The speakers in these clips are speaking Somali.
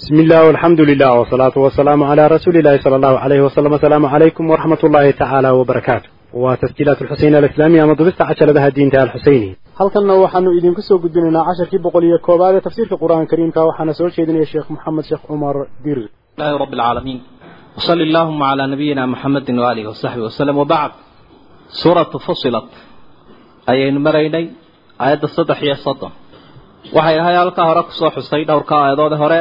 بسم الله والحمد لله والصلاة والسلام على رسول الله صلى الله عليه وسلم السلام عليكم ورحمة الله تعالى وبركاته وتسجيلات الحسين الإسلامية مضبست عشر لها الدين تعالى الحسيني halkanna waxaanu idinku soo gudbinaynaa casharkii boqol iyo koobaad ee tafsiirka qur-aanka kariimka waxaana soo jeedinaya sheekh maxamed sheekh cumar dir الله رب العالمين وصل اللهم على نبينا محمد وآله وصحبه وسلم وبعد سورة فصلت أي مريني آيات الصدح هي الصدم waxay ahay halkaa hore kusoo xusay dhowrka aayadoode hore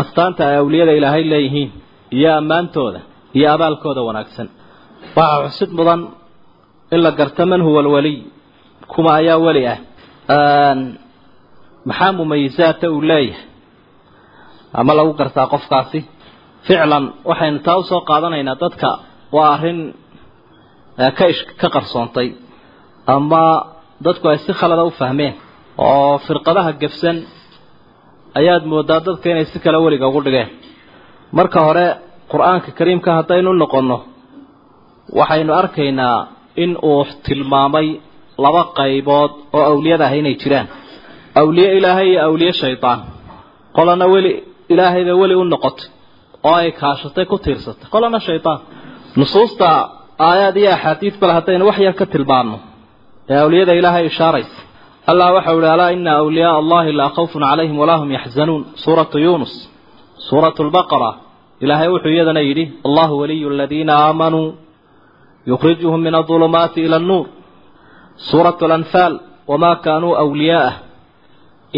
astaanta ay awliyada ilaahay leeyihiin iyo ammaantooda iyo abaalkooda wanaagsan. Waxaa xusid mudan in la garto man huwa alwaliy kuma ayaa weli ah. Maxaa mumayisaata uu leeyahay? Ama lagu gartaa qofkaasi? Ficlan waxaynu taa u soo qaadanaynaa dadka waa arrin ka ish ka qarsoontay. Ama dadku ay si khalada u fahmeen oo firqadaha gefsan ayaad moodaa dadka inay si kale weliga ugu dhigeen. Marka hore qur'aanka kariimka haddaynu noqonno waxaynu arkaynaa in uu tilmaamay laba qaybood oo awliyada ah inay jiraan. Awliye ilaahay iyo awliye shaydaan qolana weli ilaahayba weli u noqotay oo ay kaashatay ku tiirsatay. Qolana shaydaan nusuusta aayaad iyo axaadiid bale haddaynu wax yar ka tilmaanno ee awliyada ilaahay ishaaraysa allah waxau ihi alaa ina awliyaaa allahi laa khawfun calayhim walaa hum yaxzanuun suuratu yunus suuratu lbaqara ilaahay wuxuu iyadana yidhi allahu waliyu aladiina aamanuu yukhrijuhum min adulumaati ila annuur suuratu alanfaal wamaa kaanuu awliyaa'ah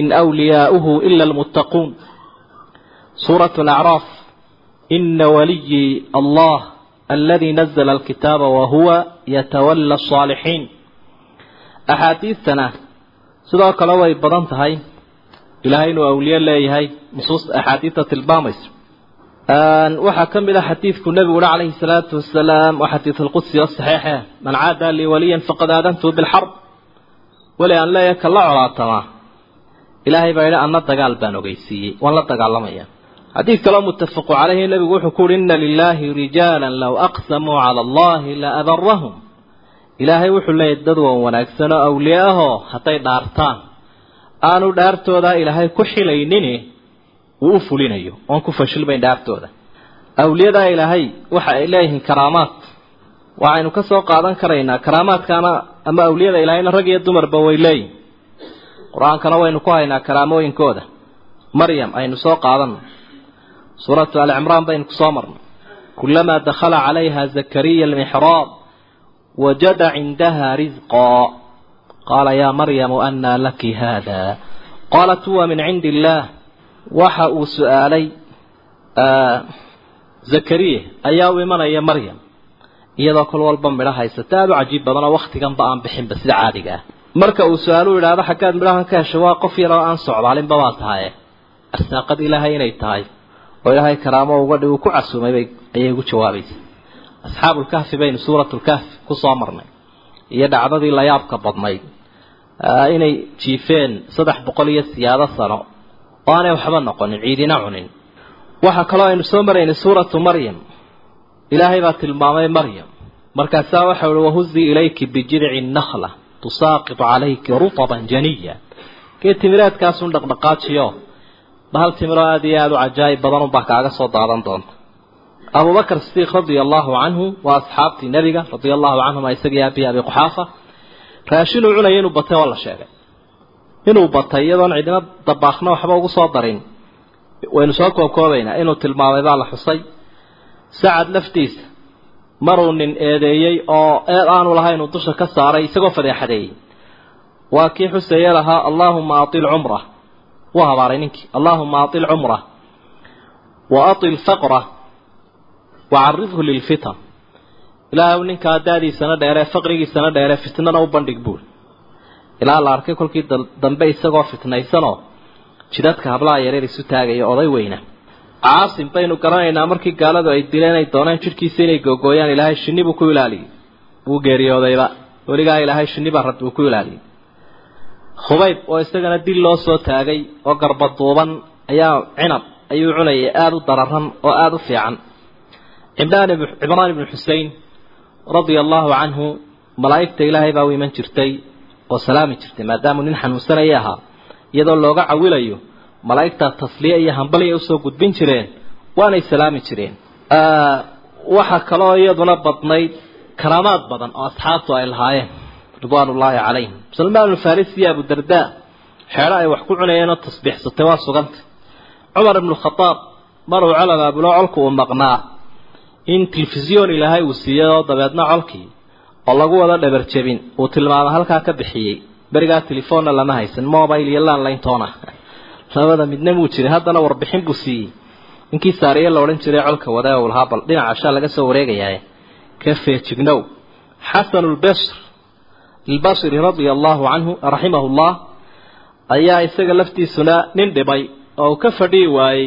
in awliyaa'uhu ila almuttaquun. Suuratu alacraaf ina waliyii allah aladi nazla alkitaaba wahuwa yatawala asaalixiin axaadiistana sidoo kale way badan tahay. Ilaahay inuu awliye leeyahay nusuusta axaadiista tilmaamaysa. Waxaa ka mid ah xadiidku nebigu uhi calayhi salaatu wasalaam waa xadiid alqudsi oo saxiixe man caada lii waliyan faqad aadantuhu bilxarb. Weli aan leeyahay ka la colaatamaa ilaahay baa yidhi anna dagaal baan ogeysiiyey waan la dagaalamaya. Xadiid kaloo muttafaqu caleyhi nebigu wuxuu ku uhi ina lilaahi rijaalan low aqsamuu cala allahi la abarahum ilaahay wuxuu leeyahy dad wan wanaagsan oo awliye ahoo hadday dhaartaan. Aanu dhaartoodaa ilaahay ku xilaynini uu u fulinayo oon ku fashilmayn dhaartooda. Awliyadaa ilaahay waxa ay leeyihiin karaamaad. Waxaynu ka soo qaadan karaynaa karaamaadkaana ama awliyada ilaahayna rag iyo dumarba way leeyihiin qur'aankana waynu ku haynaa karaamooyinkooda. Maryam aynu soo qaadanno. Suuratu alcimraan baynu ku soo marnay. Kulamaa dakhala calayha zakariya almixraab wajada cindaha risqaa qaala yaa maryamu annaa laki haada qaalat huwa min cindi illaah waxa uu su'aalay zakariya ayaa u imanaya maryam iyadoo kol walba midho haysata aada u cajiib badan oo wakhtiganba aan bixinba sida caadiga ah marka uu su'aalu idhaahdo xaggaad midhahan ka heshay waa qof yaroo aan socdaalinba baa tahaye arsaaqad ilaahay inay tahay oo ilaahay karaamo uga dhig uu ku casuumaybay ayay ugu jawaabaysa asxaabulkahfi baynu suuratulkahfi ku soo marnay iyo dhacdadii layaabka badnayd inay jiifeen saddex boqol iyo siyaado sano oo aanay waxba noqonin ciidina cunin waxaa kaloo aynu soo maraynay suuratu maryam ilaahay baa tilmaamay maryam markaasaa waxau uhi wahuzii ilayki bijidci nakhla tusaaqitu calayki rutaban janiya geed timireedkaasun dhaqdhaqaajiyo bahal timiroo aada iyo aada u cajaayib badan unbaa kaaga soo daadan doonta abubakr sidiiq radia allahu canhu waa asxaabtii nebiga radia allahu canhuma isagii aabihi abi quxaafa. Raashinuu cunaya inuu batay waa la sheegay. Inuu batay iyadoon cidina dabaaqna waxba ugu soo darin. Waynu soo koobkoobaynaa inuu tilmaamay baa la xusay. Sacad laftiisa maruu nin eedeeyey oo eed aanu lahayn uu dusha ka saaray isagoo fadeexadeeyey. Waa kii xuseeye lahaa allaahuma atil cumrah wuu habaaray ninkii allaahuma atil cumrah wa atil faqrah wacaridhu lilfitan ilaahay ninkaa daadiisana dheeree faqrigiisana dheeree fitnana u bandhig buuri ilaa la arkay kolkii dambe isagoo fitnaysanoo jidadka hablaha yareer isu taagaya oday weyna caasim baynu garanaynaa markii gaaladu ay dileen ay dooneen jidhkiisa inay googooyaan ilaahay shinni buu ku ilaaliyey wuu geeriyoodayba weligaa ilaahay shinni baa rabbi uu ku ilaaliyey khubayb oo isagana dil loo soo taagay oo garbaduuban ayaa cinab ayuu cunayay aada u dararan oo aada u fiican cimraan ibnu xusein radia allahu canhu malaa'igta ilaahay baa u iman jirtay oo salaami jirtay maadaamuu nin xanuunsanaya ahaa. Iyadoo looga cawilayo malaa'igta tasliye iyo hambaliya u soo gudbin jireen waanay salaami jireen. Waxaa kaloo iyaduna badnayd karaamaad badan oo asxaabtu ay lahaayeen ridwaan ullaahi calayhim. Salmaan alfarisi iyo abudarda xeedho ay wax ku cunayeenoo tasbiixsatay waa suganta. Cumar ibnu khadaab maruu col abaabulo colku uu maqnaa in telefisyoon ilaahay uu siiyey oo dabeedna colkii oo lagu wada dhabarjebin uu tilmaamo halkaa ka bixiyey. Berigaa telefoonna lama haysan mobile iyo landline-toona labada midna muu jiray haddana warbixin buu siiyey. Ninkii saariye la odhan jiray colka wada uu lahaa bal dhinaca laga soo wareegayaa ka feejignow xasanu lbasr albasri radia allahu canhu raximahu llah ayaa isaga laftiisuna nin dhibay oo uu ka fadhihi waayey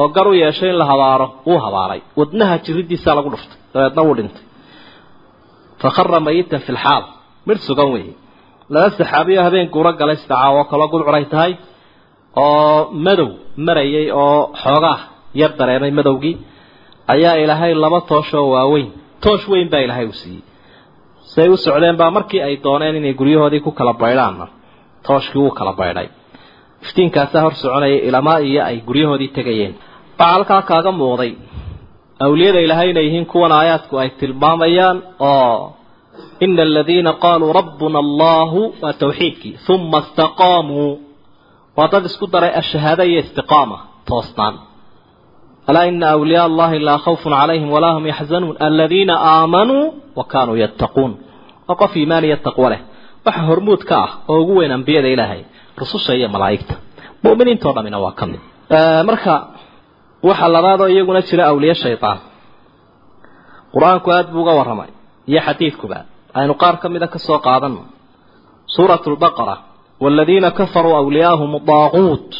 oo gar u yeeshay in la habaaro wuu habaaray. Wadnaha jiridiisaa lagu dhuftay dabeedna wuu dhintay. Fakhara mayitan fi lxaal midh sugan weeye laba saxaabiyo habeen guuro galay sidacaa oo kaloo gudcuray tahay oo madow marayay oo xoogaa yar dareemay madowgii. Ayaa ilaahay laba tooshoo waaweyn toosh weyn baa ilaahay u siiyey. Say u socdeen baa markii ay dooneen inay guryahoodii ku kala baydhaanna tooshkii wuu kala baydhay iftiinkaasaa hor soconaya ilamaa iyo ay guryahoodii tegayeen. Waxaa halkaa kaaga muuqday awliyada ilaahay inay yihiin kuwan aayaadku ay tilmaamayaan oo ina aladiina qaaluu rabbuna allahu waa tawxiidkii uma istaqaamuu waa dad isku daray ashahaada iyo istiqaama toosnaan alaa ina awliyaa allahi laa khawfun calayhim walaa hum yaxzanuun. Aladiina aamanuu wa kaanuu yattaquun. Waa qof iimaan iyo taqwo leh. Waxa hormuud ka ah oo ugu weyn ambiyada ilaahay rususha iyo malaa'igta. Mu'miniintoo dhamina waa ka mid. Marka waxaa labaadoo iyaguna jira awliye shaydaan qur'aanku aada buu uga warramay iyo xadiidkuba aynu qaar ka mida ka soo qaadano suuratu lbaqara waaladiina kafaruu awliyaahum daaquut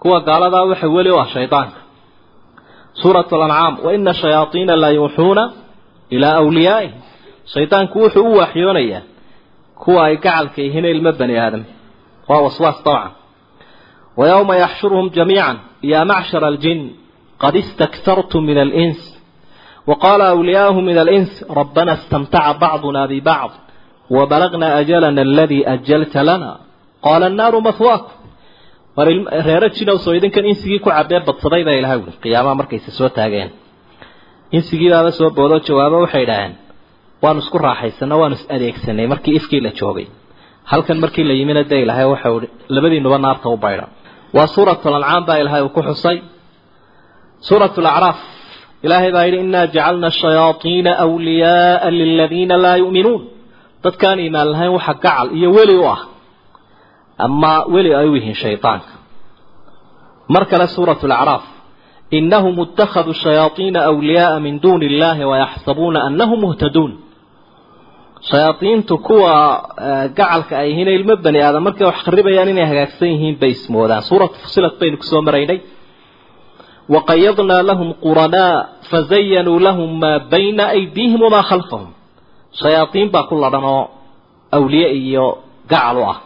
kuwa gaaladaa waxa weli u ah shaydaanka suuratu alancaam waina shayaaiina la yuuxuuna ilaa awliyaa'ihim. Shaydaanku wuxuu u waaxyoonayaa kuwa ay gacalka yihiin ilmo bani aadam waa waswaas dabcan ويوم يحشرهم جميعا يا معشر الجن قد استكثرتم من الإنس وقال أولياؤهم من الإنس ربنا استمتع بعضنا ببعض وبلغنا أجلنا الذي أجلت لنا قال النار مثواكم reerajina soo idinkan insigii ku cabee badsaday baa ilahay uli qiyaamaha markayse soo taageen insigiibaaba soo boodo jawaabo waxay idhaaheen waanu isku raaxaysana waanu is adeegsanay markii ifkii la joogay halkan markii la yimina dee ilaahay waxau i labadiinuba naarta u baydha waa suuratu lancaam baa ilaahay uu ku xusay. Suuratu lacraaf ilaahay baa yidhi inaa jacalna shayaaiina wliyaaa liladiina laa yu'minuun. Dadkaan iimaan lahayn waxa gacal iyo weli u ah. Ama weli ay u yihiin shaydaanka mar kale suuratu lacraaf inahum ittakhaduu shayaaiina wliyaaa min duuni illahi wayaxsabuuna anahum muhtaduun shayaadiintu kuwa gacalka ay yihiin ilmo bani aadam markay wax kharibayaan inay hagaagsan yihiin bay ismoodaan. Suuratu fusilat baynu ku soo maraynay. Waqayadnaa lahum quranaa fazayanuu lahum maa bayna aydiihim wamaa khalfahum. Shayaadiin baa ku ladhan oo awliye iyo gacal u ah.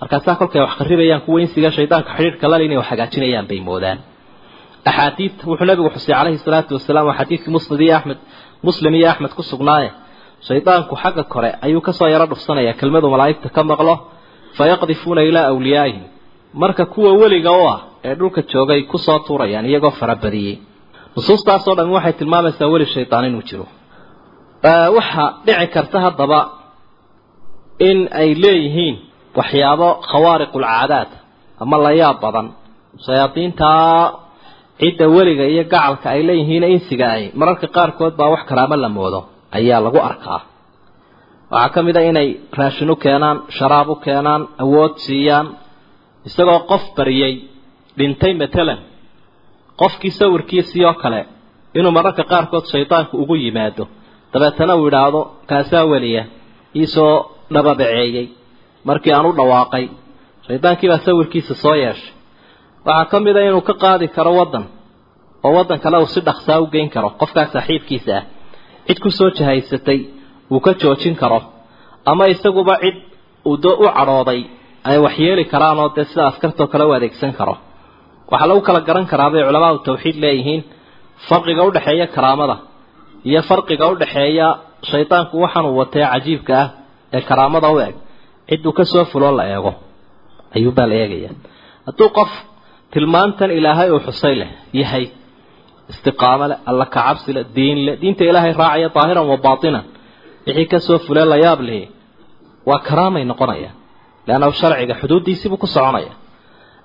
Markaasaa kolkay wax kharibayaan kuwa insiga shaydaanka xidhiirhka lale inay wax hagaajinayaan bay moodaan. Axaadiid wuxuu nabigu xusay calayhi salaatu wasalaam waa xadiidkii musnad iyo axmed muslim iyo axmed ku sugnaaye shaydaanku xagga kore ayuu ka soo yaro dhufsanayaa kelmadu malaa'igta ka maqlo fayaqdifuuna ilaa awliyaa'ihim. Marka kuwa weliga u ah ee dhulka joogay ku soo tuurayaan iyagoo farabadiyey nusuustaasoo dhan waxay tilmaamaysaa weli shaydaan inuu jiro. Waxaa dhici karta haddaba in ay leeyihiin waxyaabo khawaariqulcaadaad ama la yaab badan. Shayaadiintaa cidda weliga iyo gacalka ay leeyihiin insiga ay mararka qaarkood baa wax karaamo la moodo ayaa lagu arkaa. Waxaa ka mid a inay raashin u keenaan sharaab u keenaan awood siiyaan isagoo qof bariyey dhintay matalan qofkii sawirkiisii oo kale inuu mararka qaarkood shaydaanku ugu yimaado. Dabeetana uu idhaahdo kaasaa weliya? Iisoo dhababaceeyey markii aan u dhawaaqay shaydaankiibaa sawirkiisa soo yeeshay. Waxaa ka mid a inuu ka qaadi karo waddan oo waddan kale uu si dhaqsaa u geyn karo qofkaas saaxiibkiisa ah cid ku soo jahaysatay uu ka joojin karo. Ama isaguba cid uu do u cadhooday ay waxyeeli karaan oo dee sida askartoo kale u adeegsan karo. Waxaa lagu kala garan karaa bay culamaadu tawxiid leeyihiin farqiga udhexeeya karaamada iyo farqiga udhexeeya shaydaanku waxaanuu watee cajiibka ah ee karaamada u eg. Cidduu ka soo fuloo la eego ayuubaa la eegaya. Hadduu qof tilmaantan ilaahay uu xusay leh yahay istiqaamo leh alla kacabsi leh diin leh diinta ilaahay raacaya daahiran wa baatinan wixii ka soo fulee la yaab lihi waa karaamay noqonaya. Leannahu sharciga xuduuddiisiibuu ku soconaya.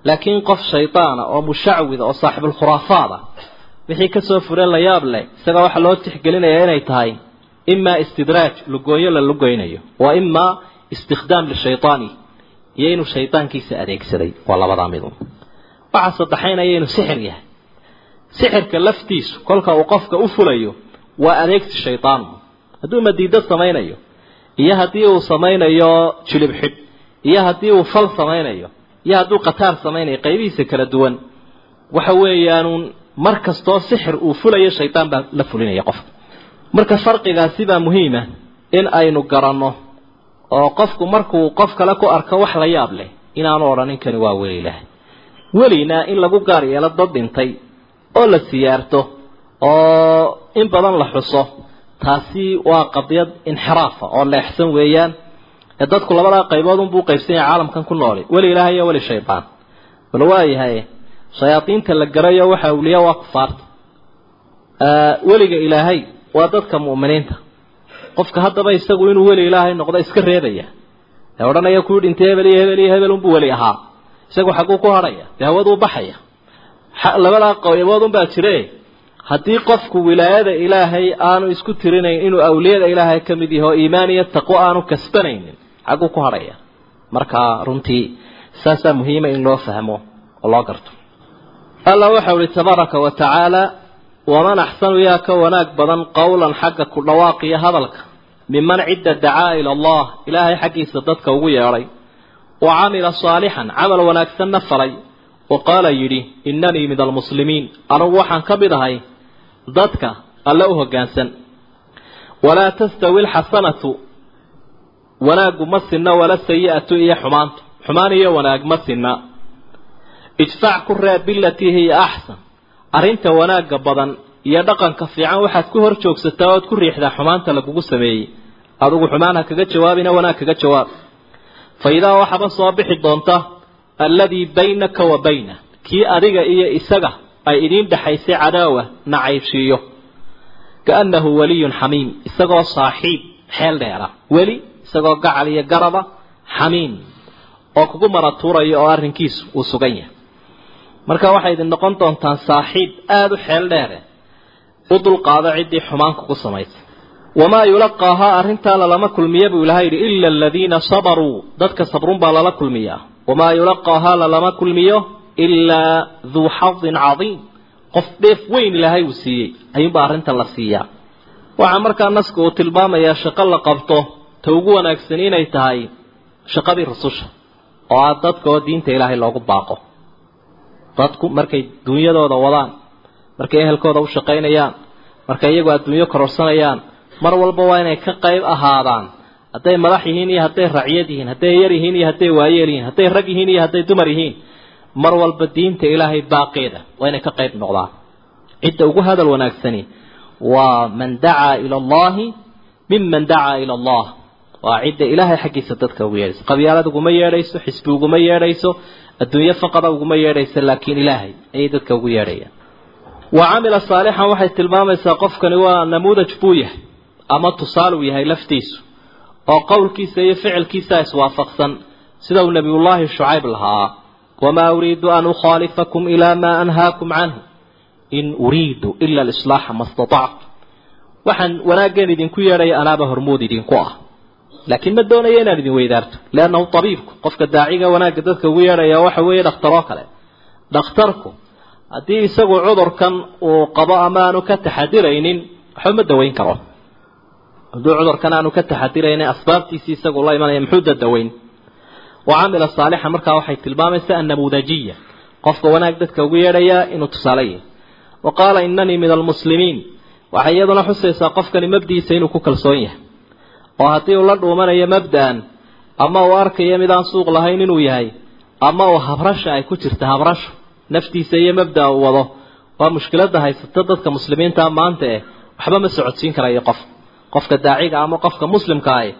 Laakiin qof shaydaana oo mushacwida oo saaxibulkhuraafaada wixii ka soo fulee la yaab leh isaga waxaa loo tixgelinayaa inay tahay imaa istidraaj lugooyo la lugoynayo wa imaa istikhdaam lishaydaani iyo inuu shaydaankiisa adeegsaday waa labadaa midun waxaa saddexaynaya inuu sixir yahay sixirka laftiisu kolka uu qofka u fulayo waa adeegsi shaydaan hadduu madiido samaynayo iyo haddii uu samaynayo jilib iyo haddii uu fal samaynayo iyo hadduu qataar samaynayo qaybihiisa kala duwan waxa weeyaanuun mar kastoo sixir uu fulayo shaydaan baa la fulinaya qofka. Marka farqigaasi baa muhiima in aynu garanno oo qofku markuu qof kale ku arko wax la yaab leh inaanu odhanin kani waa weli ilaahay. Welina in lagu gaar yeelo dad dhintay oo la siyaarto oo in badan la xuso. Taasi waa qadiyad inxiraafa oo leexsan weeyaan. Ee dadku labadaa qaybood unbuu qaybsan yahay caalamkan ku nooli weli ilaahay iyo weli shaydaan bal waayahay shayaadiinta la garayo waxa awliya waa kufaarta weliga ilaahay waa dadka mu'miniinta. Qofka haddaba isagu inuu weli ilaahay noqdo iska reebaya. Ee odhanaya kuwii dhintay hebel iyo hebel iyo hebel unbuu weli ahaa. Isagu xagguu ku hadhaya dee hawaduu baxaya labadaa qaybood unbaa jire. Haddii qofku wilaayada ilaahay aanu isku tirinayn inuu awliyada ilaahay ka mid yaho iimaan iyo taqwo aanu kasbanaynin xagguu ku hadhaya. Marka runtii saasaa muhiima in loo fahmo oo loo garto. Alla waxau ihi tabaaraka wa tacaala waman axsanu yaa ka wanaag badan qowlan xagga ku dhawaaqiyo hadalka? Miman cidda dacaa ila allah ilaahay xaggiisa dadka ugu yeedhay. Wa camila saalixan camal wanaagsanna falay wa qaala yidhi innanii min almuslimiin anugu waxaan ka mid ahay dadka alle u hoggaansan. Walaa tastawi alxasanatu wanaaggu ma sinna wala sayi'atu iyo xumaantu xumaan iyo wanaag ma sinna. Idfac ku reeb bilatii hiya axsan arrinta wanaagga badan iyo dhaqanka fiican waxaad ku hor joogsataa ood ku riixdaa xumaanta lagugu sameeyey. Adigu xumaan ha kaga jawaabina wanaag kaga jawaab. Fa idaa waxaba soo bixi doonta alladii baynaka wa bayna. Kii adiga iyo isaga ay idiin dhexaysay cadaawa nacaybshiiyo kaannahu waliyun xamiim isagoo saaxiib xeel dheera. Weli isagoo gacal iyo garaba xamiim oo kugu maratuuraya oo arrinkiisu uu sugan yahay. Marka waxay idin noqon doontaan saaxiib aada u xeel dheere u dulqaado ciddii xumaan kugu samaysay wamaa yulaqaahaa arrintaa lalama kulmiya buu ilahay yidhi ila aladiina sabaruu. Dadka sabrun baa lala kulmiyaa wamaa yulaqaahaa lalama kulmiyo ilaa duu xadin cadiim qof dheef weyn ilaahay uu siiyey ayuunbaa arrintan la siiyaa waxaa markaa naska uu tilmaamayaa shaqo la qabto ta ugu wanaagsan inay tahay shaqadii rususha oo ah dadka oo diinta ilaahay loogu baaqo dadku markay duunyadooda wadaan markay ehelkooda u shaqaynayaan markay iyagu adduunyo kororsanayaan mar walba waa inay ka qayb ahaadaan hadday madax yihiin iyo hadday racyad yihiin hadday yar yihiin iyo hadday waayeel yihiin hadday rag yihiin iyo hadday dumar yihiin. Mar walba diinta ilaahay baaqeeda waa inay ka qayb noqdaan. Cidda ugu hadal wanaagsani waa man dacaa ila allahi miman dacaa ila allah. Waa cidda ilaahay xaggiisa dadka ugu yeedhayso. Qabyaalad uguma yeedhayso xisbi uguma yeedhayso adduunyo faqada uguma yeedhayso laakiin ilaahay ayay dadka ugu yeedhayaan. Wa camila saalixan waxay tilmaamaysaa qofkani waa namuudaj buu yahay ama tusaaluu yahay laftiisu oo qowlkiisa iyo ficilkiisa iswaafaqsan sida uu nebiyullaahi shucayb lahaa wamaa uriidu an ukhaalifakum ilaa maa anhaakum canhu in uriidu ila alislaaxa ma statactu waxaan wanaaggan idinku yeedhaya anaaba hormood idinku ah. Laakiin ma doonayo inaan idin weydaarto liannahu tabiibku qofka daaciga wanaagga dadka ugu yeedhaya waxa weeye dhakhtaroo kale. Dhakhtarku haddii isagu cudurkan uu qabo ama aanu ka taxadiraynin waxba ma daweyn karo hadduu cudurkan aanu ka taxadiraynin asbaabtiisii isagu la imanaya muxuu dadaweyn? Wa camila saalixa markaa waxay tilmaamaysaa annamuudajiya qofka wanaag dadka ugu yeedhayaa inuu tusaale yahay. Wa qaala inanii min almuslimiin waxay iyaduna xusaysaa qofkani mabdiisa inuu ku kalsoon yahay. Oo haddii uu la dhuumanayo mabda'an ama uu arkayo midaan suuq lahayn inuu yahay ama uu habrasha ay ku jirta habrasho naftiisa iyo mabda'a uu wado waa mushkiladda haysata dadka muslimiintaa maanta eh waxba ma socodsiin karayo qof qofka daaciga ama qofka muslimka ahi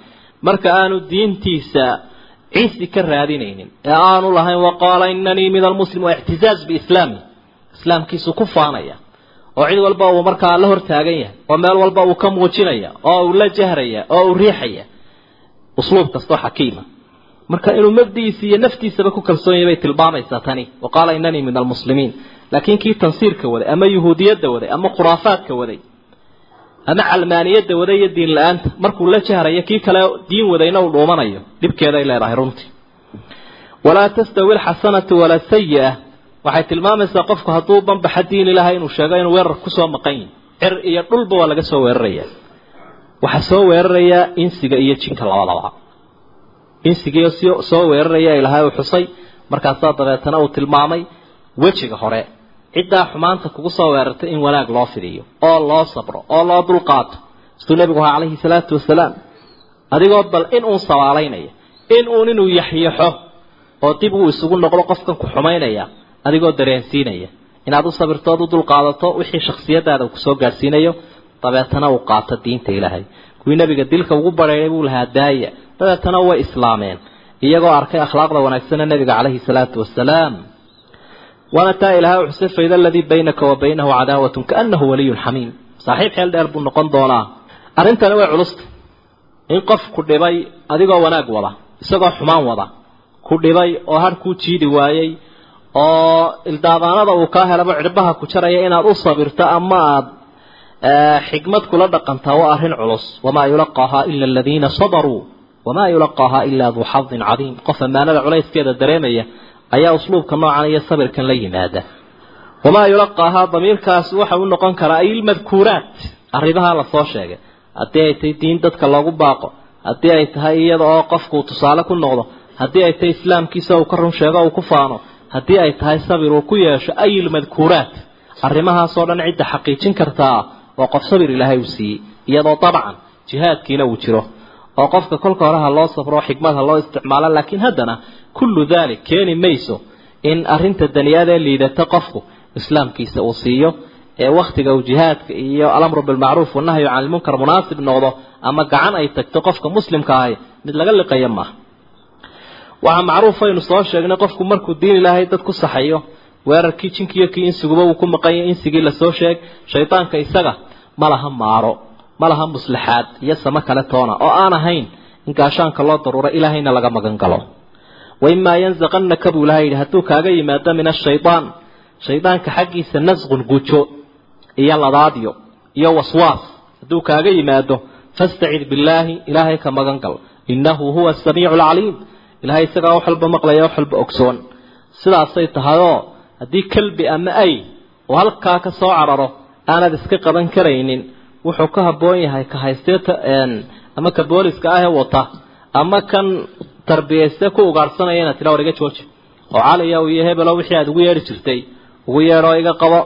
marka aanu diintiisa ciisi ka raadinaynin ee aanu lahayn waqaala inanii min almuslim waa ictizaaz biislaami islaamkiisu ku faanaya oo cid walba uu markaa la hortaagan yahay oo meel walba uu ka muujinaya oo uu la jahraya oo uu riixaya usluub kastoo xakiima. Marka inuu mabdigiisa iyo naftiisaba ku kalsoon yahay bay tilmaamaysaa tani wa qaala inanii min almuslimiin laakiin kii tansiirka waday ama yuhuudiyadda waday ama khuraafaadka waday ama calmaaniyadda waday iyo diin la'aanta. Markuu la jahrayo kii kale diin wadayna uu dhuumanayo. Dhibkeeday leedahay runtii. Walaa tastawi alxasanatu wala sayi-a waxay tilmaamaysaa qofku hadduu banbaxa diin ilahay inuu sheego inuu weerar ku soo maqan yahi cir iyo dhulba waa laga soo weerarayaa. Waxaa soo weerarayaa insiga iyo jinka labadaba. Insigii soo weeraraya ilahay uu xusay. Markaasaa dabeetana uu tilmaamay wejiga hore ciddaa xumaanta kugu soo weerartay in wanaag loo fidiyo oo loo sabro oo loo dulqaato siduu nebigu ahaa calayhi salaatu wasalaam adigoo bal in uun sabaalaynaya in uun inuu yaxyaxo oo dib uu isugu noqdo qofkan ku xumaynaya adigoo dareensiinaya. Inaad u sabirtood u dulqaadato wixii shaksiyadaada ku soo gaadhsiinayo dabeetana uu qaato diinta ilaahay. Kuwii nebiga dilka ugu badheeray buu lahaa daaya. Dabeetana way islaameen iyagoo arkay akhlaaqda wanaagsana nebiga calayhi salaatu wasalaam waana taa ilahay xusay fayda aladii baynaka wa baynahu cadaawatun kaanahu waliyun xamiim saaxiib xeel dheer buu noqon doonaa arrintani way culusta in qof ku dhibay adigoo wanaag wada isagoo xumaan wada ku dhibay oo har kuu jiidi waayey oo ildaadaanada uu kaa helaba cirbaha ku jaraya inaad u sabirto ama aad xikmad kula dhaqantaa waa arrin culus wamaa yulaqaahaa ila aladiina sabaruu wamaa yulaqaahaa ilaa duu xadin cadiim qof ammaanada culayskeeda dareemaya ayaa usluubka noocan iyo sabirkan la yimaada. Wamaa yulaqaahaa damiirkaasi waxa u noqon karaa ay ilmadkuuraat arrimaha la soo sheegay. Haddii ay tahay diin dadka loogu baaqo haddii ay tahay iyada oo qofkuu tusaale ku noqdo haddii ay tahay islaamkiisa uu ka run sheego uu ku faano haddii ay tahay sabir uu ku yeesho ay ilmadkuuraat arrimahaasoo dhan cidda xaqiijin kartaa waa qof sabir ilaahay uu siiyey iyadoo dabcan jihaadkiina uu jiro oo qofka kolka hore ha loo safro xikmad ha loo isticmaalo laakiin haddana kullu dalik keeni mayso in arrinta daniyada liidata qofku islaamkiisa uu siiyo ee wakhtiga uu jihaadka iyo alamru bilmacruuf wanahyu can ilmunkar munaasib noqdo ama gacan ay tagto qofka muslimka ahi mid laga liqaya maaha waxaa macruuf aynu soo sheegnay qofku markuu diin ilaahay dad ku saxayo weerarkii jinkiiyo kii insiguba uu ku maqanya insigii la soo sheeg shaydaanka isaga ma laha maaro ma laha muslaxaad iyo samo kale toona oo aan ahayn in gaashaanka loo daruuro ilaahayna laga magan galo. Waimaa yanzaqannaka buu ilahay yidhi hadduu kaaga yimaado min ashaydaan shaydaanka xaggiisa nasqun gujo iyo ladaadyo iyo waswaas. Hadduu kaaga yimaado fastacid billaahi ilaahay ka magan gal. Innahu huwa asamiicu alcaliim ilahay isagaa wax walba maqlaya wax walba ogsoon. Sidaasay tahayoo haddii kalbi ama ay uu halkaa ka soo cararo aanad iska qaban karaynin wuxuu ka habboon yahay ka haysteeta ama ka booliska ah ee wata ama kan tarbiyayste ku ugaadhsanaya inaad tidha war iga jooji. Oo caliya iyo hebelo wixii aad ugu yeedhi jirtay ugu yeedhoo iga qabo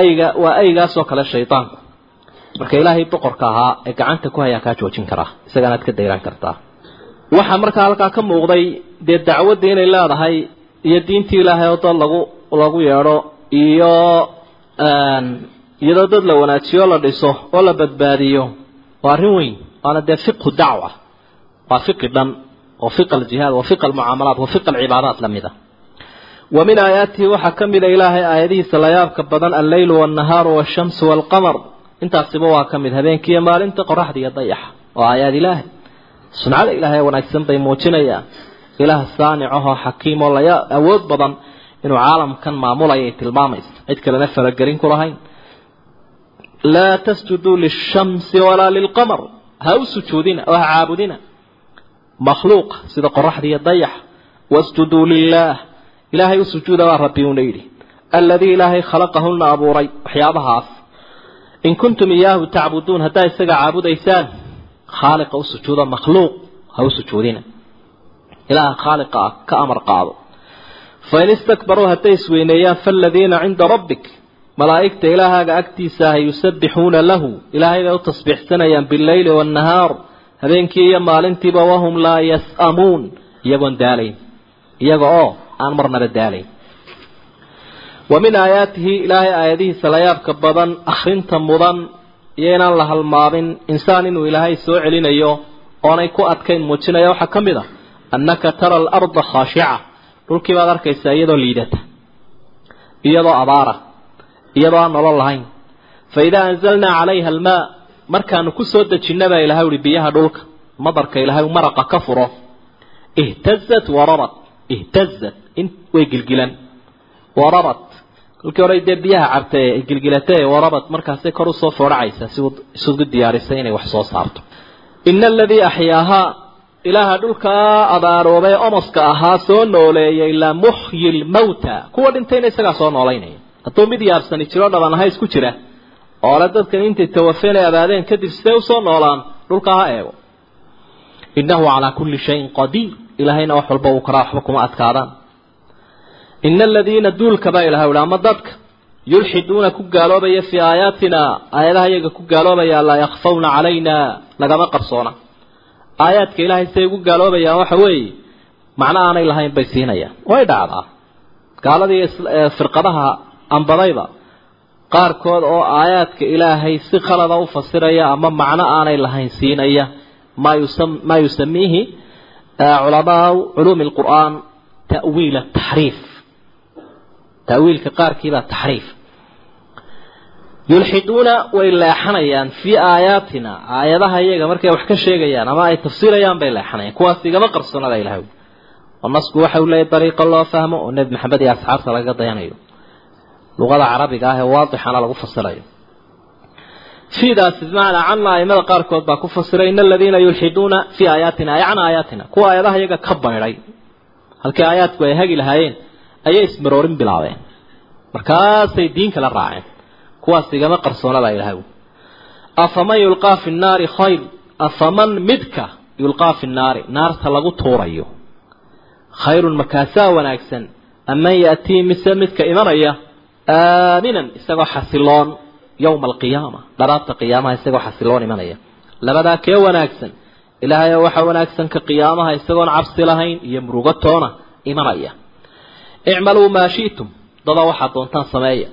ayga waa aygaasoo kale shaydaanku marka ilaahay boqorka ahaa ee gacanta ku hayaa kaa joojin karaa isagaanaad ka dayran kartaa. Waxaa markaa halkaa ka muuqday dee dacwaddii inay leedahay iyo diintii ilaahay oo dad lagu lagu yeedho iyo iyadoo dad la wanaajiyo la dhiso oo la badbaadiyo waa arrin weyn waana dee fiqhu dacwa. Waa fiqi dhan oo fiq aljihaad wa fiq almucaamalaat wa fiq alcibaadaat la mid a wa min aayaatihi waxaa ka mid a ilaahay aayadihiisa layaabka badan alleylu waalnahaaru waashamsu waalqamar intaasiba waa ka mid habeenkiiyo maalinta qoraxda iyo dayaxa. Oo aayaad ilaahay. Suncada ilaahay wanaagsan bay muujinayaan. Ilaah saanicahoo xakiimoo laya awood badan inuu caalamkan maamulaya ay tilmaamaysa. Cid kalena faragelin ku lahayn laa tasjuduu lishamsi walaa lilqamar ha u sujuudina oo ha caabudina. Makhluuqa sida qoraxda iyo dayax. Wasjuduu lilaah ilaahay u sujuuda baa rabbi uuna yidhi. Alladii ilaahay khalaqahunna abuuray waxyaabahaas in kuntum iyaahu tacbuduun haddaa isaga caabudaysaan khaaliqa u sujuuda makhluuq ha u sujuudina. Ilaaha khaaliqa ka amar qaado. Fain istakbaruu hadday isweyneeyaan faaladiina cinda rabbik malaa'igta ilaahaaga agtiisa ah yusabbixuuna lahu. Ilaahay bay u tasbiixsanayaan bileyli waannahaar habeenkii iyo maalintiiba wahum laa yas'amuun. Iyagoon daalayn. Iyaga oo aan marnaba daalayn. Wa min aayaatihi ilaahay aayadihiisa layaabka badan akhrinta mudan iyo inaan la halmaabin insaan inuu ilaahay soo celinayo oonay ku adkayn muujinaya waxaa ka mid a annaka tara alarda khaashica. Dhulkii baad arkaysaa iyadoo liidata iyadoo abaara iyadoo aan nolol lahayn. Fa idaa anzalnaa calayha almaa markaanu ku soo dejinna baa ilahay uhi biyaha dhulka madarka ilaahay maraqa ka furo. Ihtazat warabat ihtazat in way gilgilan. Warabat kolkii hore dee biyaha cabtay ee gilgilatay warabat markaasay kor u soo foodhacaysaa si isugu diyaarisay inay wax soo saarto. Ina aladii axyaahaa ilaaha dhulkaa abaaroobay omoska ahaa soo nooleeyay la muxyi lmawta kuwa dhintayna isagaa soo noolaynaya hadduu mid yaabsani jiro dhaban ahays ku jira oole dadkan intay tawafeen ay abaadeen kadib sidee u soo noolaan? Dhulkaa ha eego. Innahu calaa kulli shayin qadiir. Ilaahayna wax walba uu karaa waxba kuma adkaadaan. Ina aladiina duulka baa ilahay uhi ama dadka yulxiduuna ku gaaloobaya fii aayaatina aayadaha iyaga ku gaaloobaya laa yakfawna calayna lagama qarsoona aayaadka ilaahay siday ugu gaaloobayaan waxa weeye macno aanay lahayn bay siinayaan. Way dhacdaa. Gaaladii firqadaha ambadayba qaarkood oo aayaadka ilaahay si khalada u fasiraya ama macno aanay lahayn siinaya maa yusam maa yusamiihi culamaau culuumi lqur'aan ta'wiil ataxriif ta'wiilka qaarkiibaa taxriif yulxiduuna way leexanayaan fii aayaatina aayadaha iyaga markay wax ka sheegayaan ama ay tafsiirayaan bay leexanayaan. Kuwaas igama qarsoonada ilahay oo nasku waxa uu leeyahy dariiqa loo fahmo oo nebi maxamed iyo asxaabta lagaga dayanayo luqada carabiga ah ee waadixana lagu fasirayo. Fiidaasi bimacnaa canna aimada qaarkood baa ku fasiray ina aladiina yulxiduuna fii aayaatina ay can aayaatina kuwa aayadaha iyaga ka baydhay. Halkii aayaadku ay hagi lahaayeen ayay ismaroorin bilaabeen. Markaasay diin kala raaceen kuwaas igama qarsoonada ilahay afaman yulqaa fi nnaari khayr afaman midka yulqaa fi nnaari naarta lagu tuurayo. Khayrun makaasaa wanaagsan aman yaatii mise midka imanaya aaminan isagoo xasiloon yowma alqiyaama dharaabta qiyaamaha isagoo xasiloon imanaya labadaa kee wanaagsan ilaahay waxa wanaagsan ka qiyaamaha isagoon cabsi lahayn iyo murugo toona imanaya icmaluu maa shi'tum dada waxaad doontaan sameeya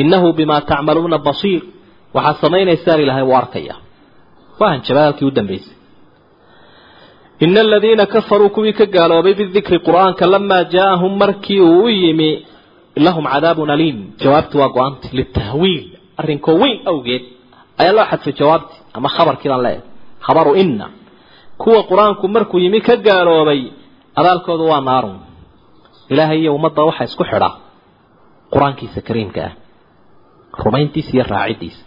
innahu bimaa tacmaluuna basiir waxaad samaynaysaan ilaahay wuu arkaya waa hanjabaa halkii u dambaysay ina aladiina kafaruu kuwii ka gaaloobay bidikri qur'aanka lamaa jaaahum markii uu u yimi lahum cadaabun aliim. Jawaabti waa go'aanta litahwiil. Arrinkoo weyn awgeed ayaa loo xadfay jawaabti ama khabarkii baan leeyahay. Khabaru ina kuwa qur'aanku markuu yimi ka gaaloobay abaalkoodu waa naarun. Ilaahay iyo ummadda waxaa isku xidha qur'aankiisa kariimka ah rumayntiisa iyo raacidiisa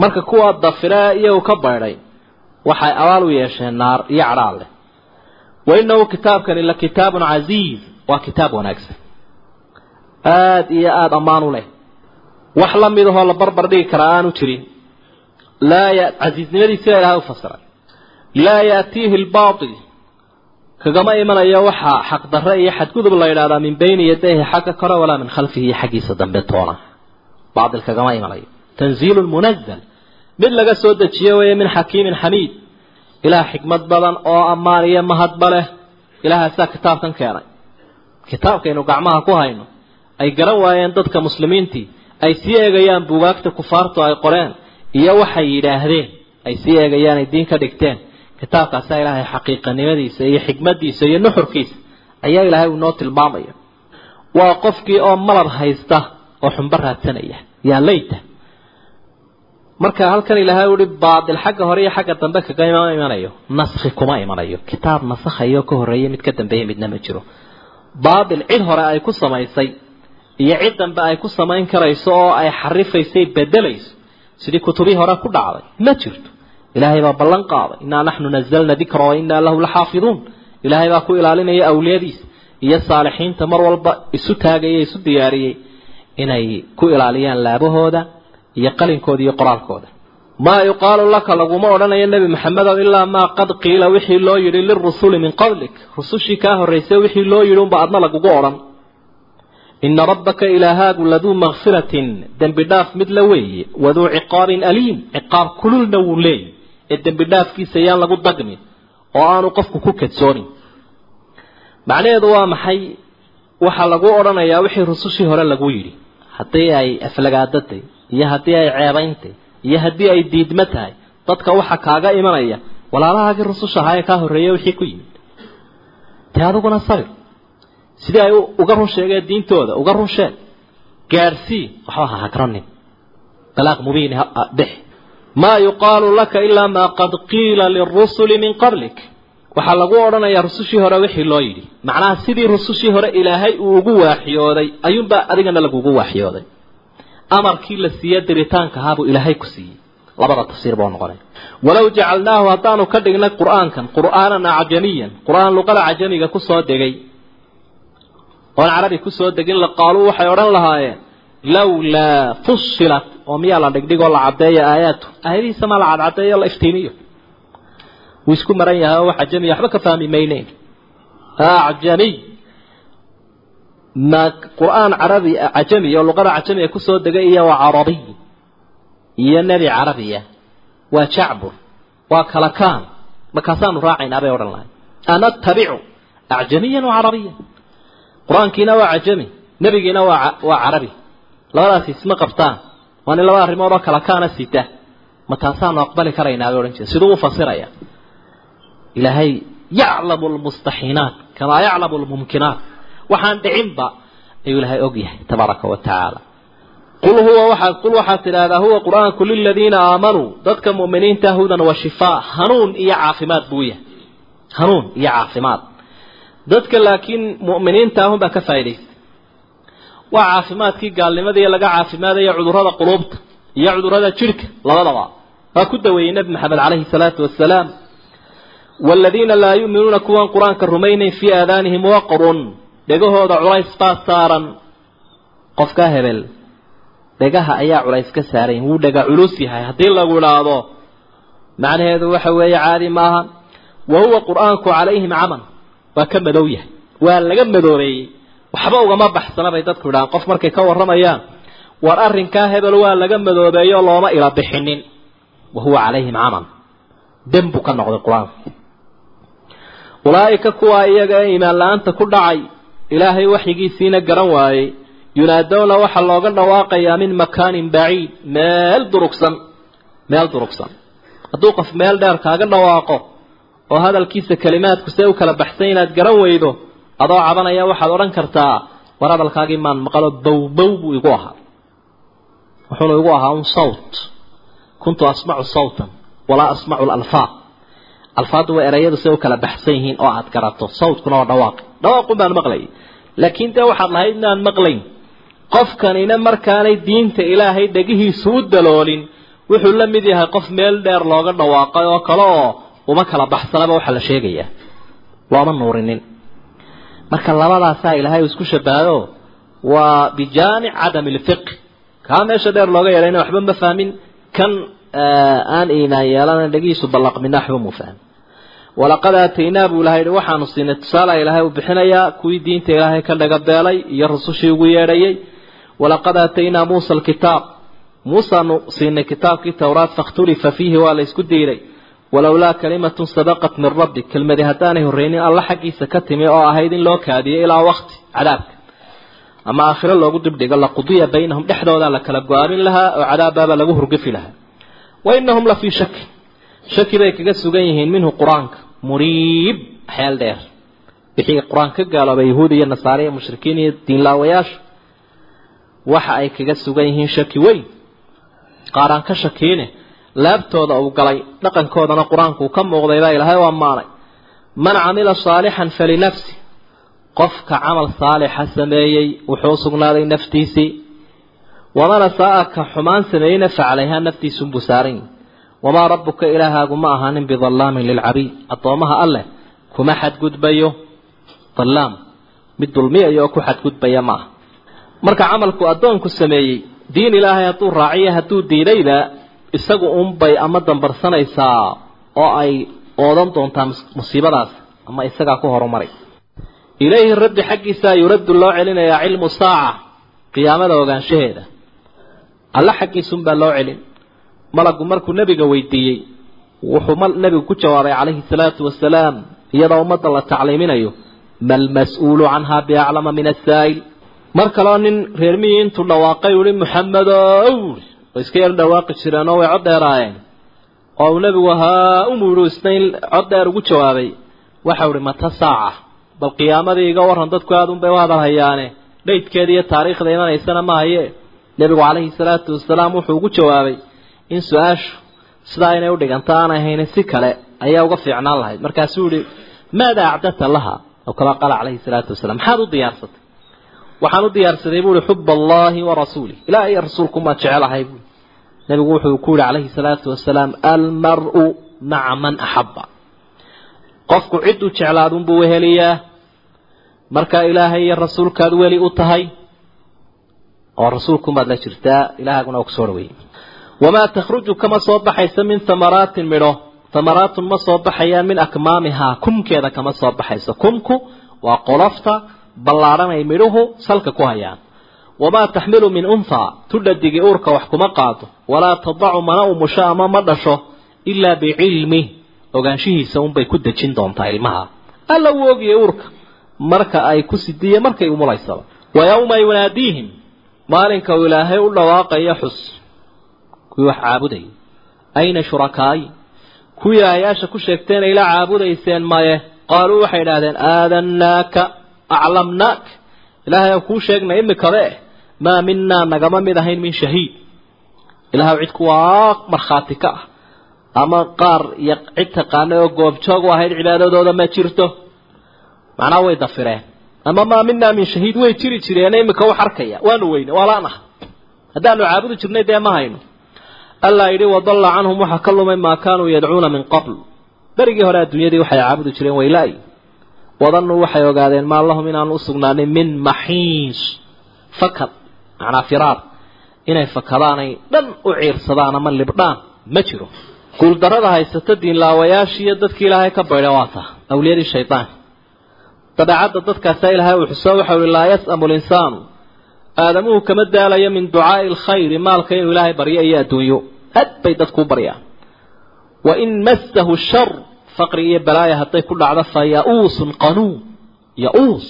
marka kuwa dafire iyagu ka baydhay waxay abaal u yeesheen naar iyo cadhaal leh. Wa inahu kitaabkani la kitaabun casiiz. Waa kitaab wanaagsan aada iyo aada ammaan u leh. Wax la mid ahoo la barbar dhigi karaa aanu jirin. Laa ya casiiznimadiisa ilahay u fasiray laa yaatiihi lbaatil kagama imanayo waxaa xaqdarre iyo xadgudub la yidhahdaa min bayni yadayhi xagga kore walaa min khalfihi iyo xaggiisa dambe toona. Baatil kagama imanayo. Tanziilu munazal mid laga soo dejiyo weeye min xakiimin xamiid. Ilaah xikmad badan oo ammaan iyo mahadba leh. Ilaahaasaa kitaabkan keenay. Kitaabkaynu gacmaha ku hayno ay garan waayeen dadka muslimiintii ay sii eegayaan buugaagta kufaartu ay qoreen iyo waxay yidhaahdeen ay sii eegayaan ay diin ka dhigteen. Kitaabkaasaa ilaahay xaqiiqanimadiisa iyo xikmadiisa iyo nuxurkiisa ayaa ilaahay uu noo tilmaamaya. Waa qofkii oo malab haysta oo xumbo raadsanaya yaa layta. Marka halkan ilaahay uhi baatil xagga hore iyo xagga dambe kagama imanayo naskhi kuma imanayo. Kitaab nasakhayo ka horreeya mid ka dambeeya midna ma jiro. Baatil cid hore ay ku samaysay iyo cid dambe ay ku samayn karayso oo ay xarifaysay bedelayso sidii kutubii hore ku dhacday. Ma jirto. Ilaahay baa ballan qaaday. Innaa naxnu nazalna dikra wa innaa lahu laxaafiduun. Ilaahay baa ku ilaalinaya awliyadiisa. Iyo saalixiinta mar walba isu taagaya isu diyaariyey inay ku ilaaliyaan laabahooda iyo qalinkooda iyo qoraalkooda. Maa yuqaalu laka laguma odhanayo nebi maxamedow ilaa maa qad qiila wixii loo yidhi lirusuli min qablik. Rusushii kaa horraysay wixii loo yidhi unba adna lagugu odhan ina rabbaka ilaahaagu laduu makfiratin dembi dhaaf mid la weeye waduu ciqaabin aliim. Ciqaab kululna wuu leeyay ee dembi dhaafkiisa yaan lagu dagmin oo aanu qofku ku kadsoonin macnaheedu waa maxay? Waxaa lagu odhanayaa wixii rusushii hore lagu yidhi. Haddii ay aflagaadatay iyo haddii ay ceebayntay iyo haddii ay diidmo tahay dadka waxa kaaga imanaya walaalahaagii rususha ahaa ee kaa horreeya wixii ku yimid. Dee adiguna sabir sidii ay uga run sheegeen diintooda? Uga run sheeg gaadhsii waxba ha hagranin balaaq mubiin bix maa yuqaalu laka ilaa maa qad qiila lirusuli min qablik. Waxaa lagu odhanayaa rusushii hore wixii loo yidhi. Macnaha sidii rusushii hore ilaahay uu ugu waaxyooday ayuunbaa adigana lagugu waaxyooday amarkii la siiye diritaanka ahaabuu ilaahay ku siiyey. Labada tafsiir baa noqonay. Walow jacalnaahu haddaanu ka dhignay qur'aankan qur'aanan acjamiyan qur'aan luqada cajamiga ku soo degay oon carabi ku soo degin laqaaluu waxay odhan lahaayeen lawlaa fusilat oo miyaa la dhigdhigoo la caddeeyo aayaatu aayadihiisa maa la cadcadeeyo la iftiimiyo. Wuu isku maran yahay oo wax cajamiya waxba ka fahmi mayneyn. Acjamiy ma qur'aan carabi cajami oo luqada cajamiga ku soo degay iyo waa carabiy iyo nebi carabiya waa jacbur waa kalakaan. Markaasaanu raacaynaa bay odhan lahay anatabicu acjamiyan wa carabiyan qur'aankiina waa cajami nebigiina waa waa carabi. Labadaasi isma qabtaan. Waa nin laba arrimood oo kalakaana sita. Ma taasaanu aqbali karaynaa bay odhan jire siduu u fasiraya. Ilaahay yaclamu lmustaxiinaat kamaa yaclamu lmumkinaat waxaan dhicinba ayuu ilaahay og yahay tabaaraka wa tacaala. Qul huwa waxaad qul waxaad tidhaahdaa huwa qur'aanku liladiina aamanuu dadka mu'miniinta hudan wa shifaa. Hanuun iyo caafimaad buu yahay. Hanuun iyo caafimaad dadka laakiin mu'miniinta ahunbaa ka faa'iidaysta. Waa caafimaadkii gaalnimadii laga caafimaadaya cudurrada quluubta iyo cudurrada jidhka labadaba. Waa ku daweeyey nebi maxamed calayhi salaatu wasalaam waaladiina laa yu'minuuna kuwan qur'aanka rumaynayn fii aadaanihim waqrun. Dhegahooda culays baa saaran. Qofka hebel dhegaha ayaa culays ka saarayn. Wuu dhega culus yahay. Haddii lagu idhaahdo macnaheedu waxa weeye caadi maaha wa huwa qur'aanku calayhim caman waa ka madow yahay. Waa laga madoobeeyey. Waxba ugama baxsana bay dadku idhahaan qof markay ka warramayaan war arrinkaa hebel waa laga madoobeeyo looma ila bixinin. Wa huwa calayhim caman dem buu ka noqday qur'aanku ulaa'ika kuwaa iyaga ee iimaan la'aanta ku dhacay ilaahay waxyigiisiina garan waayey. Yunaadowna waxaa looga dhawaaqayaa min makaanin baciid meel durugsan. Meel durugsan. Hadduu qof meel dheer kaaga dhawaaqo oo hadalkiisa kelimaadku see u kala baxsan inaad garan weydo adoo cabanaya waxaad odhan kartaa war hadalkaagii maan maqalo bowbow buu igu ahaa. Wuxuuna igu ahaa un sawt. Kuntu asmacu sawtan walaa asmacu lalfaaq alfaaddu waa erayadu say u kala baxsan yihiin oo aad garato sawtkuna waa dhawaaqi dhawaaqun baan maqlayay laakiin dee waxaad lahayd inaan maqlayn. Qofkanina markaanay diinta ilaahay dhegihiisu u daloolin wuxuu la mid yahay qof meel dheer looga dhawaaqay oo kale oo uma kala baxsanaba waxaa la sheegayaa looma nuurinin. Marka labadaasaa ilaahay isku shabaado waa bijaanic cadami lfiqi kaa meesha dheer looga yeedhayna waxba ma fahmin. Kan aan iinaan yeelana dhegihiisu ballaqmina waxba mu fahmin walaqad aataynaa buu ilahay waxaanu siinay. Tusaala ilaahay uu bixinayaa kuwii diinta ilaahay ka dhagabeelay iyo rusushii ugu yeedhayay. Walaqad aataynaa muusa alkitaab. Muusaanu siinay kitaabkii towraat fakhtulifa fiihi waa la isku diiday walowlaa kalimatun sabaqat min rabbi kelmadi haddaanay horreynin alla xaggiisa ka timi oo ahayd in loo kaadiyo ilaa wakti cadaabka ama aakhiro loogu dibdhigo laqudiya baynahum dhexdoodaa la kala go'aamin lahaa oo cadaabbaabaa lagu hurgafi lahaa wa inahum la fii shaki shaki bay kaga sugan yihiin minhu qur'aanka muriib xeel dheer wixii qur'aan ka gaaloobay yahuud iyo nasaare iyo mushrikiin iyo diinlaawayaasha waxa ay kaga sugan yihiin shaki weyn qaaraan ka shakiine laabtooda uu galay dhaqankoodana qur'aanku ka muuqday baa ilaahay u ammaanay. Man camila saalixan falinafsi qofka camal saalixa sameeyey wuxuu sugnaaday naftiisii waman asaa-a ka xumaan sameeyeyna fa calayhaa naftiisunbuu saaran yihi wamaa rabbuka ilaahaagu ma ahaanin bidallaamin lilcabiid addoomaha alleh kuma xadgudbayo. Dallaam mid dulmiyayo oo ku xadgudbaya ma aha. Marka camalku addoonku sameeyey diin ilaahay hadduu raaciyo hadduu diidayba isagu unbay ama dambarsanaysaa oo ay oodan doontaa musiibadaas ama isagaa ku horumaray. Ilayhi rabbi xaggiisaa yuraddu loo celinayaa cilmu saaca qiyaamada ogaanshaheeda. Alla xaggiisunbaa loo celin. Malagu markuu nebiga weydiiyey wuxuu nebigu ku jawaabay calayhi salaatu wasalaam iyadoo ummadda la tacliiminayo malmas-uulu canhaa biaclama min asaa'il mar kaleo nin reermihii intuu dhawaaqay uhi muxamedow way iska yar dhawaaqi jireen oo way cod dheeraayeen. Oo uu nebigu haa umuuhi isna in cod dheer ugu jawaabay. Waxau ihi mata saaca bal qiyaamadii iga waran dadku aada unbay u hadalhayaane. Dhaydkeeda iyo taariikhda imanaysana ma haye. Nebigu calayhi salaatu wasalaam wuxuu ugu jawaabay in su'aashu sidaa inay udhiganta aan ahayn si kale ayaa uga fiicnaan lahayd. Markaasuu yihi maada acdadta laha aw kama qaala calayhi salaatu wasalaam. Maxaad u diyaarsatay waxaan u diyaarsaday buuhi xuba allahi wa rasuulih ilaah iyo rasuulkumaad jecelahay buui nebigu wuxuu ku yihi calayhi salaatu wasalaam almar-u maca man axaba qofku cidduu jeclaadunbuu weheliyaa marka ilaahay iyo rasuulkaad weli u tahay oo rasuulkumaad la jirtaa ilaahaguna waa ku soo dhaweeyey wamaa takhruju kama soo baxaysa min hamaraatin midho. Hamaraatun ma soo baxayaan min akmaamihaa kumkeeda kama soo baxayso kumku waa qolofta ballaadhan ay midhuhu salka ku hayaan. Wamaa taxmilu min unthaa tudhadigi uurka wax kuma qaado walaa tadacu mana umusho ama ma dhasho ilaa bicilmih ogaanshihiisa unbay ku dejin doontaa ilmaha. Alla wuu ogiyay uurka marka ay ku sidiye markay umulaysaba wa yowma yunaadiihim maalinka uu ilaahay u dhawaaqayo xus. Kuwii wax caabudayay ayna shurakaayi kuwii aayaasha ku sheegteen ayla caabudayseen maye? Qaaluu waxay idhahdeen aadannaaka aclamnaak ilaahay aan kuu sheegnay imikabe maa minaa nagama mid ahayn min shahiid ilahay cid kuwaa markhaati ka ah ama qaar iyo cid taqaana oo goobjoog u ahayd cibaadadooda ma jirto macnaha way dafireen ama maa minaa min shahiid way jiri jireen imika wax arkaya waanu weyne waa laanaha haddaanu caabudi jirnay dee ma hayno allaa yidhi wadalla canhum waxaa ka lumay maa kaanuu yadcuuna min qabl berigii hore adduunyadii waxay caabudi jireen wayla-y wadanuu waxay ogaadeen maa lahum inaanu usugnaanin min maxiis fakad macnaa firaar. Inay fakadaanay dhan u ciirsadaan ama libdhaan ma jiro. Guuldarada haysata diinlaawayaashii iyo dadkii ilaahay ka baydha waa taa awliyadii shaydaan dabeecadda dadkaasaa ilaahay uu xuso waxau ihi laa yas'amu linsaanu aadamuhu kama daalayo min ducaai alkhayri maalka inuu ilaahay baryo iyo adduunyo. Had bay dadkuu baryaan wa in massahu shar faqri iyo balaaya hadday ku dhacdo fa ya-uusun qanuud ya-uus.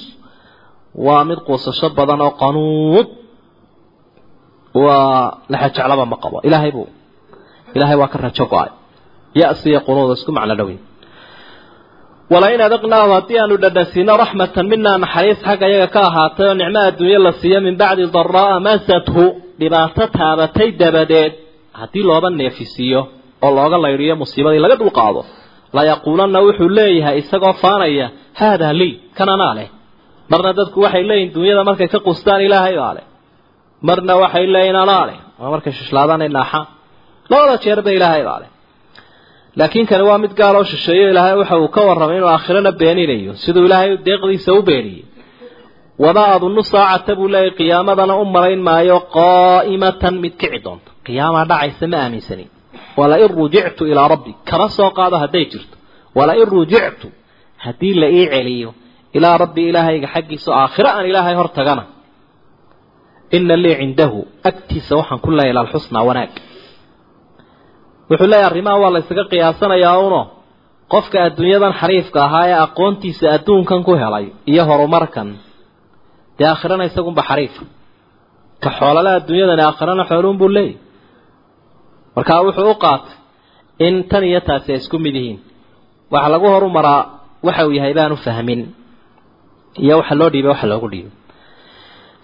Waa mid quusasho badan oo qanuud. Waa laxajeclaba ma qabo. Ilaahay buu ilaahay waa ka rajo go'ay. Ya-si iyo qunuuda isku macno dhoweyn. Walain adaqnaahu haddii aanu dhadhansiino raxmatan minaa naxariis xagga iyaga ka ahaatay oo nicmo adduunye la siiyo min bacdi daraa'a masathu dhibaato taabatay dabadeed haddii looba neefisiiyo oo looga laydhiyo musiibadii laga dulqaado layaquulanna wuxuu leeyahay isagoo faanaya haadaa lii kan anaa leh. Marna dadku waxay leeyihiin dunyada markay ka qustaan ilaahay baa leh. Marna waxay leeyihiin anaa leh. Waa markay shishlaadaan ay naaxaan labada jeerba ilaahay baa leh. Laakiin kani waa mid gaaloo shisheeyo ilaahay waxa uu ka warramay inuu aakhirana beeninayo siduu ilaahay deeqdiisa u beeniyey. Wamaa adunnu saacata buu leeyahy qiyaamadana u malayn maayo qaa'imatan mid kici doonta. Qiyaamaa dhacaysa ma aaminsanin walain rujictu ilaa rabbi. Kama soo qaado hadday jirto. Walain rujictu haddii la ii celiyo ilaa rabbi ilaahayga xaggiisa aakhiro aan ilaahay hor tagana. Ina lii cindahu. Agtiisa waxaan ku leeyahy lalxusnaa wanaag. Wuxuu leeyahy arrimaha waa la ysaga qiyaasanayaa uno qofka adduunyadan xariifka ahaa ee aqoontiisa adduunkan ku helay iyo horumarkan dee aakhirana isagunba xariifa ka xoolale adduunyadani aakhirana xooluunbuu leeyahy markaa wuxuu u qaatay in tan iyo taasi ay isku mid yihiin. Waxa lagu horumaraa waxa uu yahay baanu fahmin. Iyo waxa loo dhiibay waxa loogu dhiibay.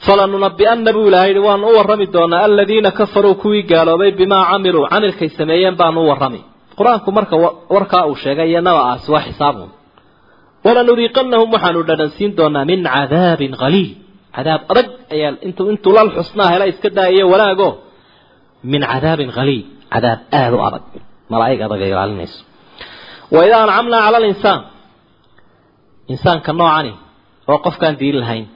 Falanunabi'anna buu ilahay yihi waanu u warrami doonaa aladiina kafaruu kuwii gaaloobay bimaa camiluu. Camilkay sameeyeen baanu u warrami. Qur'aanku marka warkaa uu sheegay iyo naba-aasi waa xisaabun walanudiiqanahum waxaanu dhadhansiin doonaa min cadaabin qaliil. Cadaab adag ayaa intuu intuu lal xusnaa hela iska daayiyo wanaago min cadaabin qaliil cadaab aada u adag. Malaa'ig adag ay ilaalinayso. Waidaa ancamnaa cala alinsaan. Insaanka noocani waa qofkaan diin lahayn.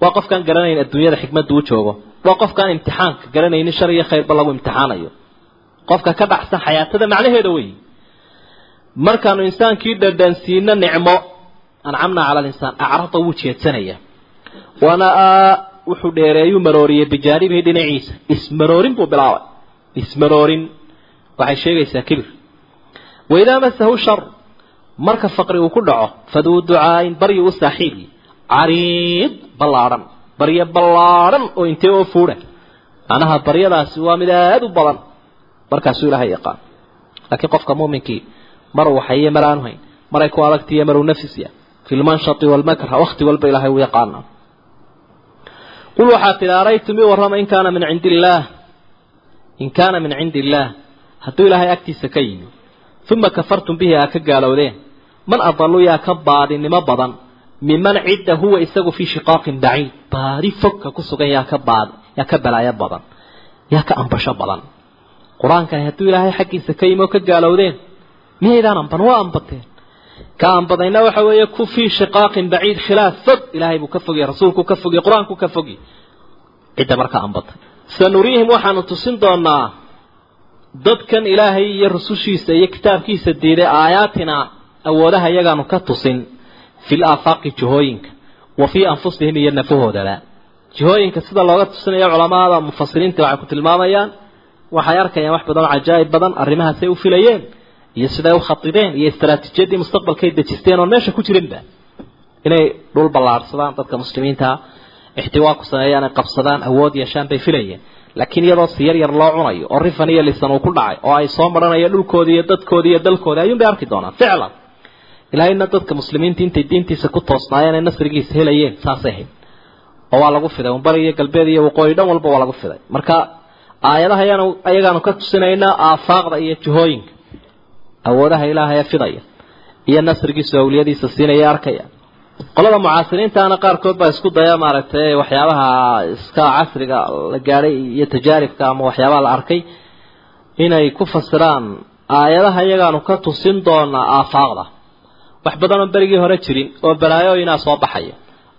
Waa qofkaan garanayn adduunyada xikmadda u joogo. Waa qofkaan imtixaanka garanaynin shar iyo khayrba lagu imtixaanayo. Qofka ka dhacsan xayaatada macnaheeda wey markaanu insaankii dhadhansiino nicmo ancamnaa cala alinsaan acrada wuu jeedsanaya. Wanaa wuxuu dheereeyuu marooriyey bijaanibihi dhinaciisa. Ismaroorin buu bilaabay. Ismaroorin waxay sheegaysaa kibir. Waidaa masahu shar marka faqri uu ku dhaco faduu ducaayin baryi u saaxiibi cariid ballaadhan baryo ballaadhan oo intee oo fuudha macnaha baryadaasi waa mid aada u badan. Markaasuu ilaahay yaqaan. Laakiin qofka muuminkii mar uu haye mar aanu hayn maray ku adagtiiyo maruu nafisya fi lmanshati walmakra wakti walba ilaahay uu yaqaana qul waxaad tidhi araytum i warrama in kaana min cindi illaah in kaana min cindi illaah hadduu ilaahay agtiisa ka yimi uma kafartum bihi aa ka gaalowdeen. Man adalu yaa ka baadinimo badan miman cidda huwa isagu fii shiqaaqin baciid. Baadi fogka ku sugan yaa ka baad yaa ka balaayo badan yaa ka ambasho badan. Qur'aankani hadduu ilaahay xaggiisa ka yimi oo ka gaalowdeen miyaydaan amban? Waa ambateen. Ka ambadayna waxa weeye ku fii shiqaaqin baciid khilaaf fog. Ilaahay buu ka fogiyey rasuulku ka fogiyey qur'aanku ka fogi cidda markaa ambatay. Sanuriihim waxaanu tusin doonaa dadkan ilaahay iyo rusushiisa iyo kitaabkiisa diiday aayaatina awoodaha iyagaanu ka tusin fil aafaaqi jihooyinka wa fii anfusihim iyo nafahoodaba jihooyinka sida looga tusinayo culamada mufasiriinta waxay ku tilmaamayaan waxay arkayaan wax badan oo cajaa'ib badan arrimahaasay u filayeen iyo siday u khatideen iyo istaraatiijiyadii mustaqbalkay dejisteen oon meesha ku jirinba inay dhul ballaarsadaan dadka muslimiintaa ixtiwaa ku sameeyaan ay qabsadaan awood yeeshaan bay filayeen laakiin iyadoo si yar yar loo cunayo oo rifan iyo lisan uu ku dhacay oo ay soo maranayo dhulkoodii iyo dadkoodii iyo dalkoodii ayuun bay arki doonaan. Ficlan. Ilaahayna dadka muslimiinta intay diintiisa ku toosnaayeen ay nasrigiisa helayeen saasay ahayd. Oo waa lagu fiday. Umbari iyo galbeed iyo waqooyi dhan walba waa lagu fiday. Marka aayadaha ayaanu ayagaanu ka tusinaynaa aafaaqda iyo jihooyinka. Awoodaha ilaahay fidaya. Iyo nasrigiisu awliyadiisa siinaya arkaya qolada mucaasiriintaana qaarkood baa isku daya maaragtay waxyaabaha iska casriga la gaadhay iyo tajaaribka ama waxyaabaha la arkay inay ku fasiraan aayadaha iyagaanu ka tusin doonaa aafaaqda. Wax badan oo berigii hore jirin oo balaayooyinaa soo baxaya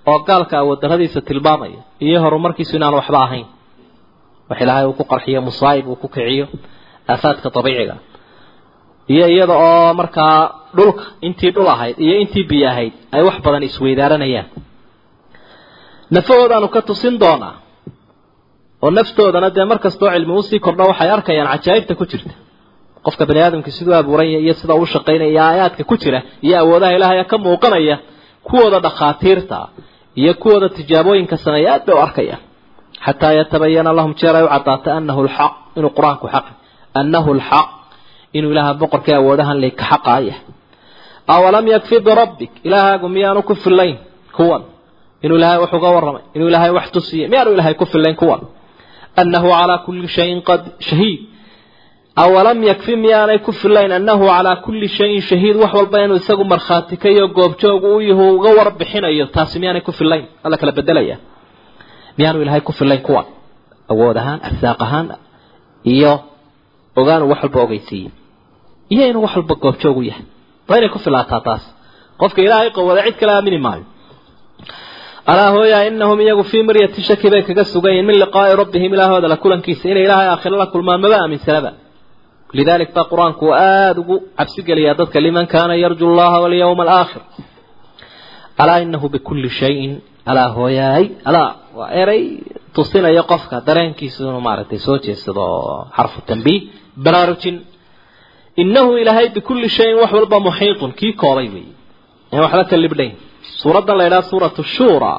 oo gaalka awooddarradiisa tilmaamaya iyo horumarkiisu inaanu waxba ahayn. Wax ilaahay uu ku qarxiyo musaayib uu ku kiciyo aafaadka dabiiciga iyo iyada oo markaa dhulka intii dhul ahayd iyo intii biyo ahayd ay wax badan isweydaaranayaan nafahoodaanu ka tusin doonaa oo naftoodana dee mar kastoo cilmi u sii kordho waxay arkayaan cajaa'ibta ku jirta. Qofka bani aadamka siduu abuuranya iyo sida uu shaqaynaya iyo aayaadka ku jira iyo awoodaha ilaahay ka muuqanaya kuwooda dhakhaatiirta iyo kuwooda tijaabooyinka sameeya aad bay u arkayaan. Xataa yatabayana lahum jeer ay u caddaata anahu lxaq inuu qur'aanku xaq annahu lxaq inuu ilaaha boqorkii awoodahan le ka xaqaaya awalam yakfi birabbik ilaahaagu miyaanu ku fillayn kuwan. Inuu ilaahay wax uga warramay inuu ilaahay wax tusiye miyaanu ilaahay ku fillayn kuwan. Annahu calaa kulli shayin qad shahiid. Awalam yakfi miyaanay ku fillayn annahu calaa kulli shayin shahiid wax walba inuu isagu markhaati ka iyo goobjoog u yahu uga warbixinayo taasi miyaanay ku fillayn alla kala bedelaya. Miyaanu ilaahay ku fillayn kuwan. Awood ahaan arsaaq ahaan iyo ogaanu wax walba ogeysiiyey iyo inuu wax walba goobjoog u yahay. Waa inay ku filaataa taas. Qofka ilaahay qowada cid kale aamini maayo. Alaa hooyaa inahum iyagu fii miryati shaki bay kaga sugan yihiin min liqaa'i rabbihim ilaahooda la kulankiisa. Inay ilaahay aakhiro la kulmaan maba aaminsanaba lidalik baa qur'aanku aada ugu cabsi geliyaa dadka liman kaana yarju llaha walyawma alaakhir. Alaa inahu bikulli shayin. Alaa hooyaay alaa waa eray tusinayo qofka dareenkiisu inuu maaragtay soo jeedsado xarfu tambiih baraarujin inahu ilaahay bikulli shayin wax walba muxiitun kii koobay weeye aan waxba ka libdhayn suuraddan la ydhaha suuratu shura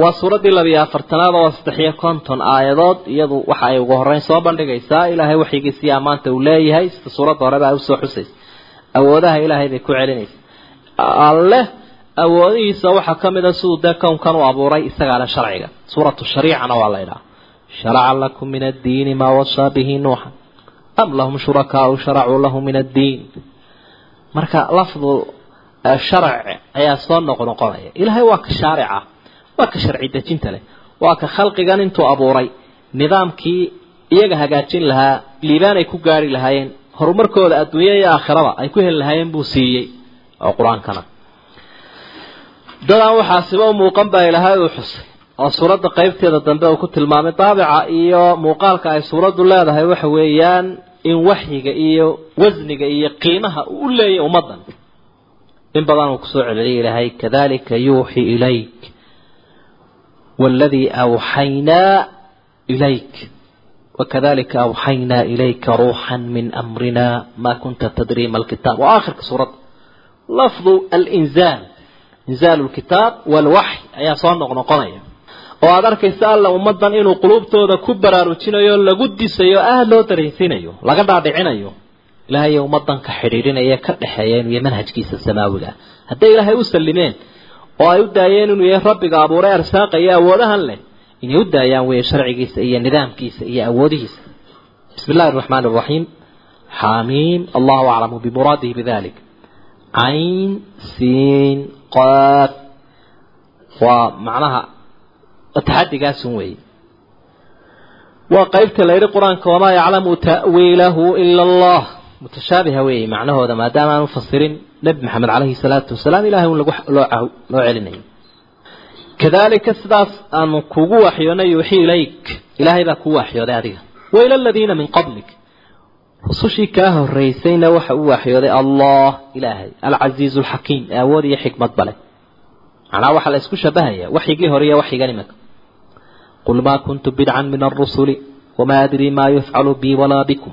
waa suuraddii labiyo afartanaad oo saddexiyo konton aayadood iyadu waxa ay ugu horreyn soo bandhigaysaa ilaahay waxyigiisii ammaanta uu leeyahay sida suuradda horeba ay u soo xusaysa awoodaha ilaahay bay ku celinaysa alleh awoodihiisa waxaa ka mid a siduu dee kownkan u abuuray isagaa le sharciga suuratu shariicana waa la ydhaha sharaca lakum min addiini maa wasaa bihi nuuxa am lahum shurakaau sharacuu lahu min addiin marka lafdu sharc ayaa soo noqnoqonaya ilaahay waa ka shaarica waa ka sharci dejinta leh waa ka khalqigan intuu abuuray. Nidaamkii iyaga hagaajin lahaa liibaanay ku gaari lahaayeen horumarkooda adduunya iyo aakhiraba ay ku heli lahaayeen buu siiyey oo qur'aankana. Dadaan waxaasiba u muuqan baa ilaahay uu xusay oo suuradda qaybteeda dambe uu ku tilmaamay daabica iyo muuqaalka ay suuraddu leedahay waxa weeyaan in waxyiga iyo wasniga iyo qiimaha uu u leeyahy ummaddan. In badan uu ku soo celceliyay ilaahay kadalika yuuxi ilayk waladii awxaynaa ilayk wakadalika awxaynaa ilayka ruuxan min amrina ma kunta tadri ma alkitaab waa aakhirka suuradda lafdu alinzaal inzaalu lkitaab walwaxy ayaa soo noqnoqonaya oo aada arkaysa alla ummaddan inuu quluubtooda ku baraarujinayo lagu disayo aada loo dareensiinayo laga dhaadhicinayo ilaahay ummadanka xidhiidhinaya ka dhexeeya inuu yahay manhajkiisa samaawiga. Hadday ilaahay u sallimeen oo ay u daayeen inuu yahay rabbiga abuuray arsaaqa iyo awoodahan leh inay u daayaan weeye sharcigiisa iyo nidaamkiisa iyo awoodihiisa. Bismi illahi araxmaani araxiim xaamiim allahu aclamu bimuraadihi bidalik cayn siin qaaf waa macnaha taxadigaasun weeye. Waa qaybta la yidhi qur'aanka wamaa yaclamu ta'wiilahu ila allah. Mutashaabiha weeye macnahooda maadaama aan ufasirin nebi maxamed caleyhi salaatu wasalaam ilahay un loo celinayo. Kadalika sidaas aanu kugu waxyoonay yuuxii ilayk. Ilaahay baa kuu waxyooday adiga. Wa ila aladiina min qablik. Rusushii kaa horeysayna waxa uu waxyooday allah ilaahay alcasiizu alxakiim awood iyo xikmad bale macnaha waxaa la isku shabahaya waxyigii hore iyo qul maa kuntu bidcan min arusuli wamaa adrii maa yufcalu bii walaa bikum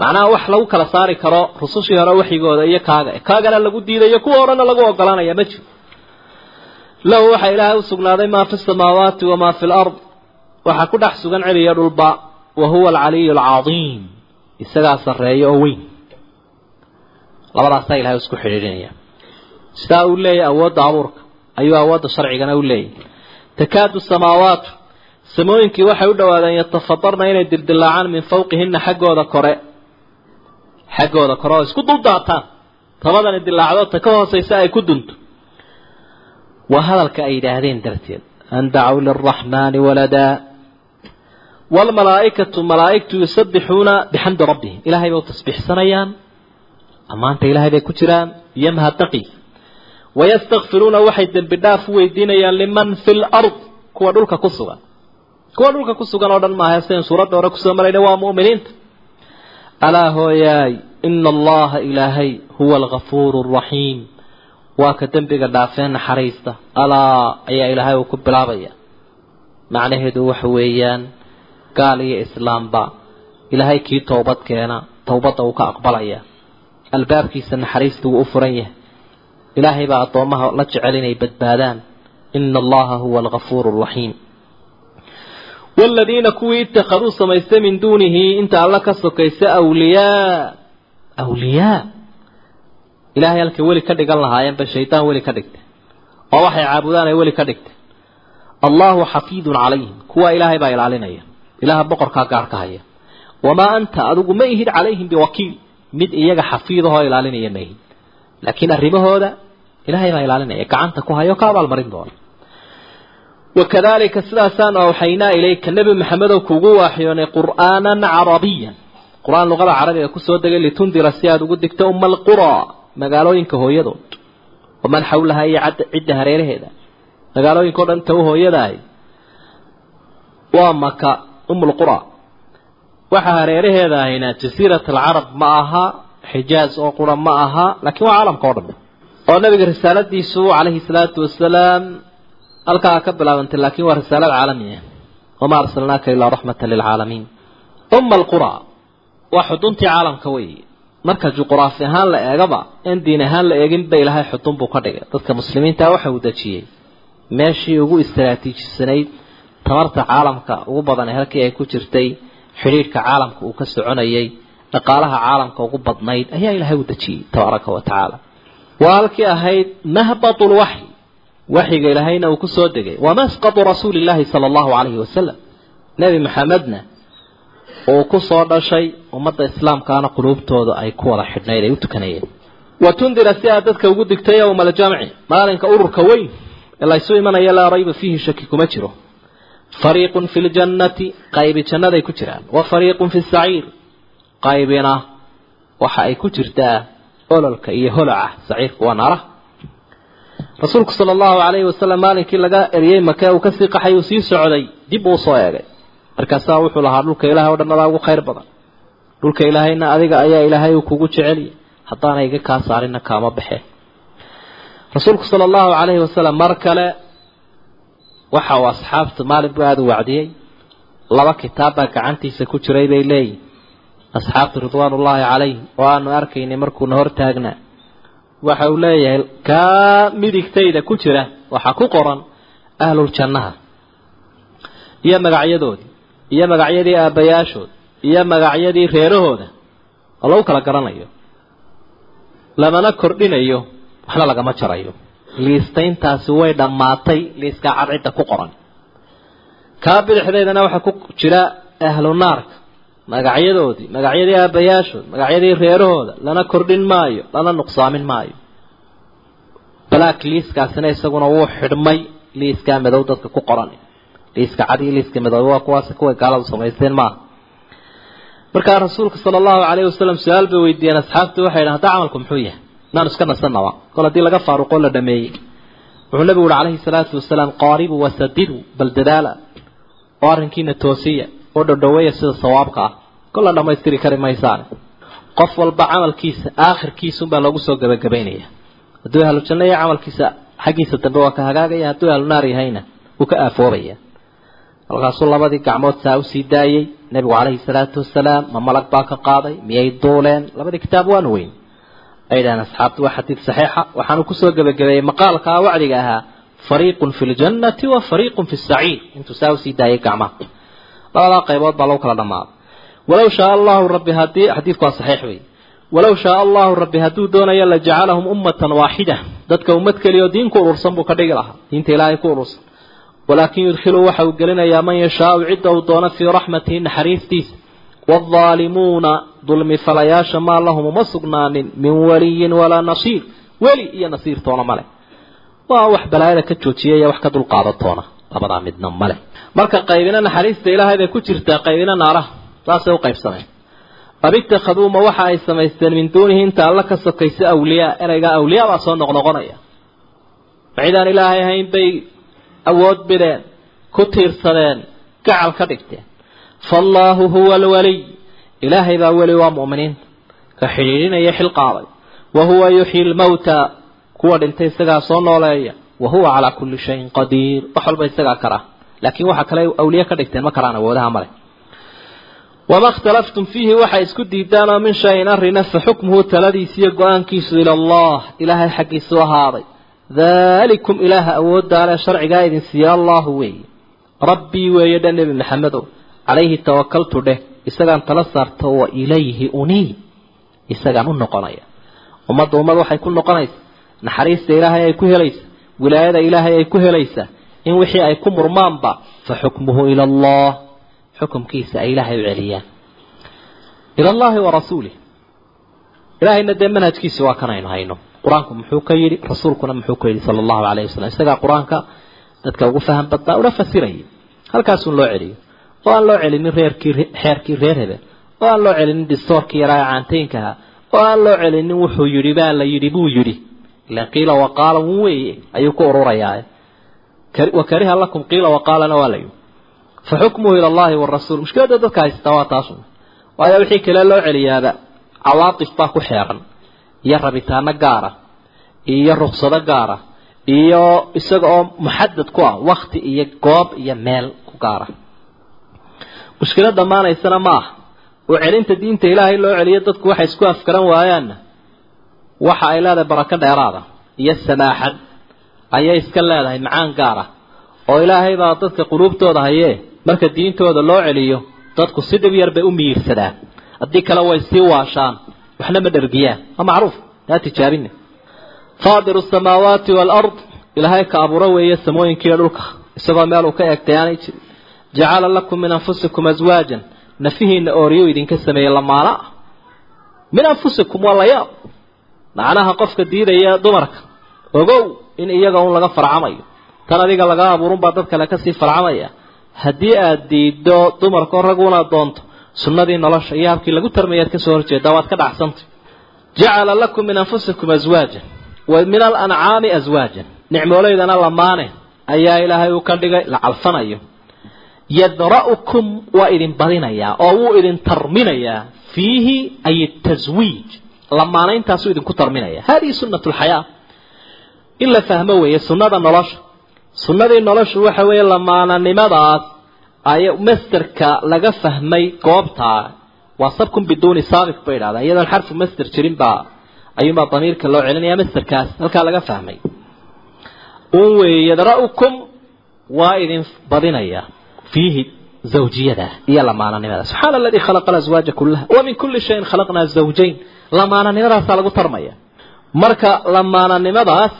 macnaha wax lagu kala saari karo rusushii hore waxyigooda iyo kaaga kaagana lagu diidayo kuwa horena lagu ogolanaya ma jiro lahu waxaa ilaahay u sugnaaday maa fi samaawaati wamaa fi lard waxaa ku dhex sugan celiya dhulba wa huwa alcaliyu alcadiim isagaa sarreeya oo weyn labadaasaa ilahay isku xidhiidhinaya sidaa uu leeyahy awoodda abuurka ayuu awoodda sharcigana u leeyahy takaadu samaawaatu samooyinkii waxay u dhowaadeen yatafadarna inay dildilaacaan min fawqihina xaggooda kore. Xaggooda kore oo isku duldaataan tabadani dilaacdo ta ka hoosaysa ay ku dunto. Waa hadalka ay yidhaahdeen darteed. An dacow liraxmaani waladaa waalmalaa'ikatu malaa'igtu yusabbixuuna bixamdi rabbihim. Ilahay bay u tasbiixsanayaan. Ammaanta ilahay bay ku jiraan. Iyo mahadnaqii wayastakfiruuna waxay dembi dhaaf weydiinayaan liman fi lard kuwa dhulka ku sugan kuwa dhulka ku sugan oo dhan maaha sidayn suuradda hore ku soo marayna waa mu'miniinta alaa hooyaay ina allaha ilaahay huwa algafuuru alraxiim waa ka dembiga dhaafeen naxariista alaa ayaa ilaahay uu ku bilaabaya macnaheedu waxa weeyaan gaal iyo islaamba ilaahay kii toobad keena towbadda uu ka aqbalaya albaabkiisa naxariista wuu u furan yahay ilaahay baa addoommaha la jecel inay badbaadaan. Ina allaha huwa algafuuru alraxiim waaladiina kuwii ittakhaduu samaystay min duunihi inta alla ka sokaysa awliyaa. Awliyaa? Ilahay halkay weli ka dhigan lahaayeenba shaydaan weli ka dhigtay. Oo waxay caabudaan ay weli ka dhigtay. Allahu xafiidun calayhim. Kuwa ilaahay baa ilaalinaya. Ilaha boqorkaa gaar ka haya. Wamaa anta adigu ma ihid calayhim biwakiil. Mid iyaga xafiidahoo ilaalinaya ma ihid laakiin arrimahooda ilaahay baa ilaalinaya. Gacanta ku hayo ka abaalmarin doona. Wakadalika sidaasaan awxaynaa ilayka nebi maxamedow kugu waaxyoonay qur'aanan carabiyan. Qur'aan luqada carabiga ku soo degay litundira si aada ugu digto uma alquraa magaalooyinka hooyadood. Waman xawlaha iyo cidda hareeraheeda. Magaalooyinka o dhan ta u hooyadaay. Waa maka umulqura waxa hareeraheeda ahayna jasiirat alcarab ma aha xijaaz oo qura ma aha laakiin waa caalamka o dhan. Oo nabiga risaaladiisu calayhi salaatu wasalaam halkaa ka bilaabantay laakiin waa risaalad caalami ah. Wamaa arsalnaaka ilaa raxmatan lilcaalamiin uma alqura waa xuduntii caalamka wey. Marka juquraafi ahaan la eegaba in diin ahaan la eeginba ilaahay xudun buu ka dhigay. Dadka muslimiinta waxa uu dejiyey. Meeshii ugu istaraatiijisanayd tamarta caalamka ugu badan ee halkii ay ku jirtay xidhiidhka caalamka uu ka soconayay dhaqaalaha caalamka ugu badnayd ayaa ilaahay u dejiyey tabaaraka wa tacaala. Waa halkii ahayd mahbatu lwaxyi waxyiga ilaahayna uu ku soo degay. Wa masqatu rasuuli llaahi sala allahu calayhi wasalam nebi maxamedna uu ku soo dhashay ummadda islaamkaana quluubtooda ay ku wada xidhnayd ay u tukanayeen. Wa tundira si aad dadka ugu digtay yowma aljamci maalinka ururka weyn ee laysu imanaya laa rayba fiihi shaki kuma jiro. Fariiqun fi ljannati qaybi jannaday ku jiraan. Wa fariiqun fi saciir qaybina waxa ay ku jirtaa ololka iyo holaca saciirka waa naaraha rasuulku sala allahu calayhi wasalam maalinkii laga eriyey makee uu ka sii qaxay uu sii socday dib uu soo eegay. Markaasaa wuxuu lahaa dhulka ilahay o dhan adaa ugu khayr badan. Dhulka ilaahayna adiga ayaa ilaahay uu kugu jeceliya haddaana iga kaa saarina kaama baxee rasuulku sala allahu calayhi wasalam mar kale waxa uu asxaabta maalin buu aada u wacdiyey. Laba kitaab baa gacantiisa ku jiray bay leeyihiin asxaabtu ridwaanullaahi calayhim oo aanu arkaynay markuuna hortaagnaa waxa uu leeyahay kaa midigtayda ku jira waxaa ku qoran ahluljannaha iyo magacyadoodii iyo magacyadii aabbayaashood iyo magacyadii reerahooda oo lagu kala garanayo lamana kordhinayo waxna lagama jarayo. Liistayntaasi way dhammaatay liiskaa cadcidda ku qoran. Kaa bidixdeedana waxaa ku jira ahlu naarka magacyadoodii magacyadii aabayaashood magacyadii reerahooda lana kordhin maayo lana nuqsaamin maayo. Black liiskaasina isaguna wuu xidhmay liiskaa madow dadka ku qoran. Liiska cad iyo liiska madow waa kuwaas kuway gaaladu samaysteen maaha. Markaa rasuulka sala allahu calayhi wasalam su'aal bay weydiiyeen asxaabtu waxay dhahan hadda camalku muxuu yahay? Inaanu iska nasanaba kol haddii laga faaruqoo la dhameeyey. Wuxuu nabigu uhi calayhi salaatu wasalaam qaaribu wasadidu bal dadaala. Oo arrinkiina toosiya oo dhodhoweeya sida sawaabka ah. Kol la dhammaystiri kari maysaane qof walba camalkiisa aakhirkiisunbaa loogu soo gabagabaynaya hadduu ahlu janno camalkiisa xaggiisa dambe waa ka hagaagaya hadduu ahlu naar yahayna wuu ka aafoobaya. Halkaasuu labadii gacmood saa u sii daayey nebigu calayhi salaatu wasalaam ma malag baa ka qaaday miyay duuleen labadii kitaab waanu weyn. Ay dhahaan asxaabtu waa xadiid saxiixa waxaanu ku soo gebagabeeyey maqaalkaa wacdiga ahaa fariiqun fi ljannati wa fariiqun fi saciid. Intuu saa u sii daayay gacmaha labadaa qaybood baa lagu kala dhammaaday walow shaaa allahu rabbi haddii xadiidku waa saxiix wey walow shaaa allahu rabbi hadduu doonayo la jacalahum ummatan waaxida dadka ummad keliya oo diin ku urursan buu ka dhigi lahaa. Diinta ilaahay ku urursan. Walaakin yudkhilu waxa uu gelinayaa man yashaau cidda uu doono fii raxmatihi naxariistiisa. Waadaalimuuna dulmi falayaasha maa lahum uma sugnaanin min waliyin walaa nasiir. Weli iyo nasiir toona male waa wax balaayada ka joojiyaya wax ka dulqaada toona labadaa midna male marka qaybina naxariista ilaahay bay ku jirtaa qaybina naaraha saasay u qaybsameen. Ab itakhaduuma waxa ay samaysteen min duunihi inta alla ka sokaysa awliyaa ereygaa awliyaa baa soo noqnoqonaya. Macidaan ilaahay ahayn bay awood bideen ku tiirsadeen gacal ka dhigteen. Faallaahu huwa alwaliy ilaahay baa weli waa mu'miniinta ka xidhiidhinaya xil qaaday wa huwa yuxyi lmawta kuwa dhintay isagaa soo nooleeya wa huwa calaa kulli shayin qadiir wax walba isagaa kara laakiin waxa kale awliye ka dhigteen ma karaan awoodaha male wama اkhtalaftum fiihi waxay isku diidaan oo min shayin arina fa xukmuhu taladiisa iyo go'aankiisu ila allah ilaahay xaggiisu ahaaday dalikum ilaaha awooddaale sharcigaa idin siiya allahu weeye rabbii weeye dha nebi maxamedow calayhi tawakaltu dheh isagaan tala saarto wa ilayhi unii isagaan u noqonaya ummadda ummad waxay ku noqonaysaa naxariista ilaahay ay ku helaysa wilaayada ilaahay ay ku helaysaa in wixii ay ku murmaanba fa xukmuhu ila allah. Xukumkiisa ay ilaahay u celiyaan. Ila allahi wa rasuulih ilaahayna dee manhajkiisi waa kan aynu hayno. Qur'aanku muxuu ka yidhi rasuulkuna muxuu ka yidhi sala allahu calayhi wasalam isagaa qur'aanka dadka ugu faham badnaa una fasirayay. Halkaasuun loo celiyo. Oo aan loo celinin reerkii xeerkii reer hebel. Oo aan loo celinin distoorkii yaraa ee oo aan loo celinin wuxuu yidhi baa la yidhi buu yidhi ilan qiila waqaala wun weeye ayuu ku ururayaa wa kariha lakum qiila waqaalana waa la yidhi fa xukmuhu ila allahi warasuul mushkiladda dadka haystaa waa taasun waayo wixii kale loo celiyaaba cawaatif baa ku xeeran iyo rabitaano gaara iyo ruksado gaara iyo isaga oo muxadad ku ah wakti iyo goob iyo meel ku gaara mushkilad dhammaanaysana ma aha celinta diinta ilaahay loo celiyo dadku waxay isku afgaran waayaanna waxa ay leedahay barako dheeraada iyo samaaxad. Ayay iska leedahay macaan gaar ah. Oo ilaahay baa dadka quluubtooda hayee marka diintooda loo celiyo dadku si dhib yar bay u miyiirsadaan haddii kale way sii waashaan waxna ma dhergiyaan waa macruuf taa tijaabina faadiru samaawaati waalard ilaahay ka abuuro weeye samooyinkiiyo dhulka isagoo meel uu ka eegtay aanay jirin jacala lakum min anfusikum aswaajan nafihiina ooriyuu idinka sameeyey lamaana. Ah min anfusikum waa layaab macnaha qofka diidaya dumarka. Ogow in iyaga un laga farcamayo. Tan adiga laga abuurun baa dad kale ka sii farcamaya. Haddii aad diiddo dumarkao raguna doonto sunnadii nolosha iyo habkii lagu tarmayaad ka soo horjeedaa waad ka dhacsantay. Jacala lakum min anfusikum aswaajan wa min alancaami aswaajan nicmooleydana lamaane ayaa ilaahay uu ka dhigay la calfanayo. Yadra'ukum waa idin badinayaa oo wuu idin tarminayaa. Fiihi ay taswiij lamaanayntaasuu idinku tarminaya. Hadihi sunnat lxayaa in la fahmo weeye sunnada nolosha. Sunnadii noloshu waxa weeye lamaananimadaas ay masterka laga fahmay goobtaa waa sabkun biduuni saabiq bay idhahdaan. Iyadoon xarfu master jirin baa ayuunbaa damiirka loo celinaya masterkaas halkaa laga fahmay. Un weeye yadra'ukum waa idin badinayaa fiihi zawjiyada iyo lamaananimada. Subxaana aladii khalaqa alaswaaja kullaha. Wa min kulli shayin khalaqnaa zawjayn lamaananimadaasaa lagu tarmaya. Marka lamaananimadaas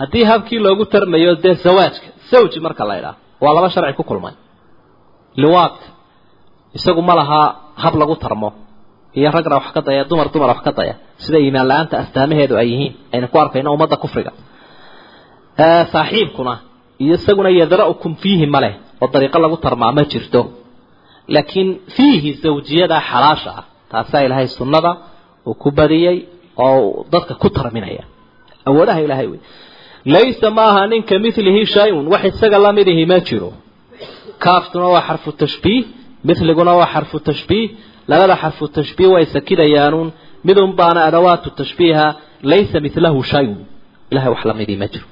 haddii habkii loogu tarmayo dee zawaajka zawji marka la idhaah waa laba sharci ku kulmay. Liwaadka isagu ma lahaa hab lagu tarmo. Iyo ragna wax ka daya dumar dumar wax ka daya. Sida iimaan la'aanta astaamaheedu ay yihiin aynu ku arkayno ummadda kufriga. Saaxiibkuna iyo isaguna yadra'ukum fiihi maleh oo dariiqo lagu tarmaa ma jirto. Laakiin fiihi zawjiyada xalaasha ah taasaa ilaahay sunnada uu ku badiyey oo dadka ku tarminaya awoodaha ilaahay wey. Laysa ma aha ninka milihi shay-un wax isaga lamidihi ma jiro. Kaaftuna waa xarfu tashbiih miliguna waa xarfu tashbiih labada xarfu tashbiih way sakidayaanuun. Midun baana adawaatu tashbiiha laysa milahu shayun. Ilahay wax lamidii ma jiro.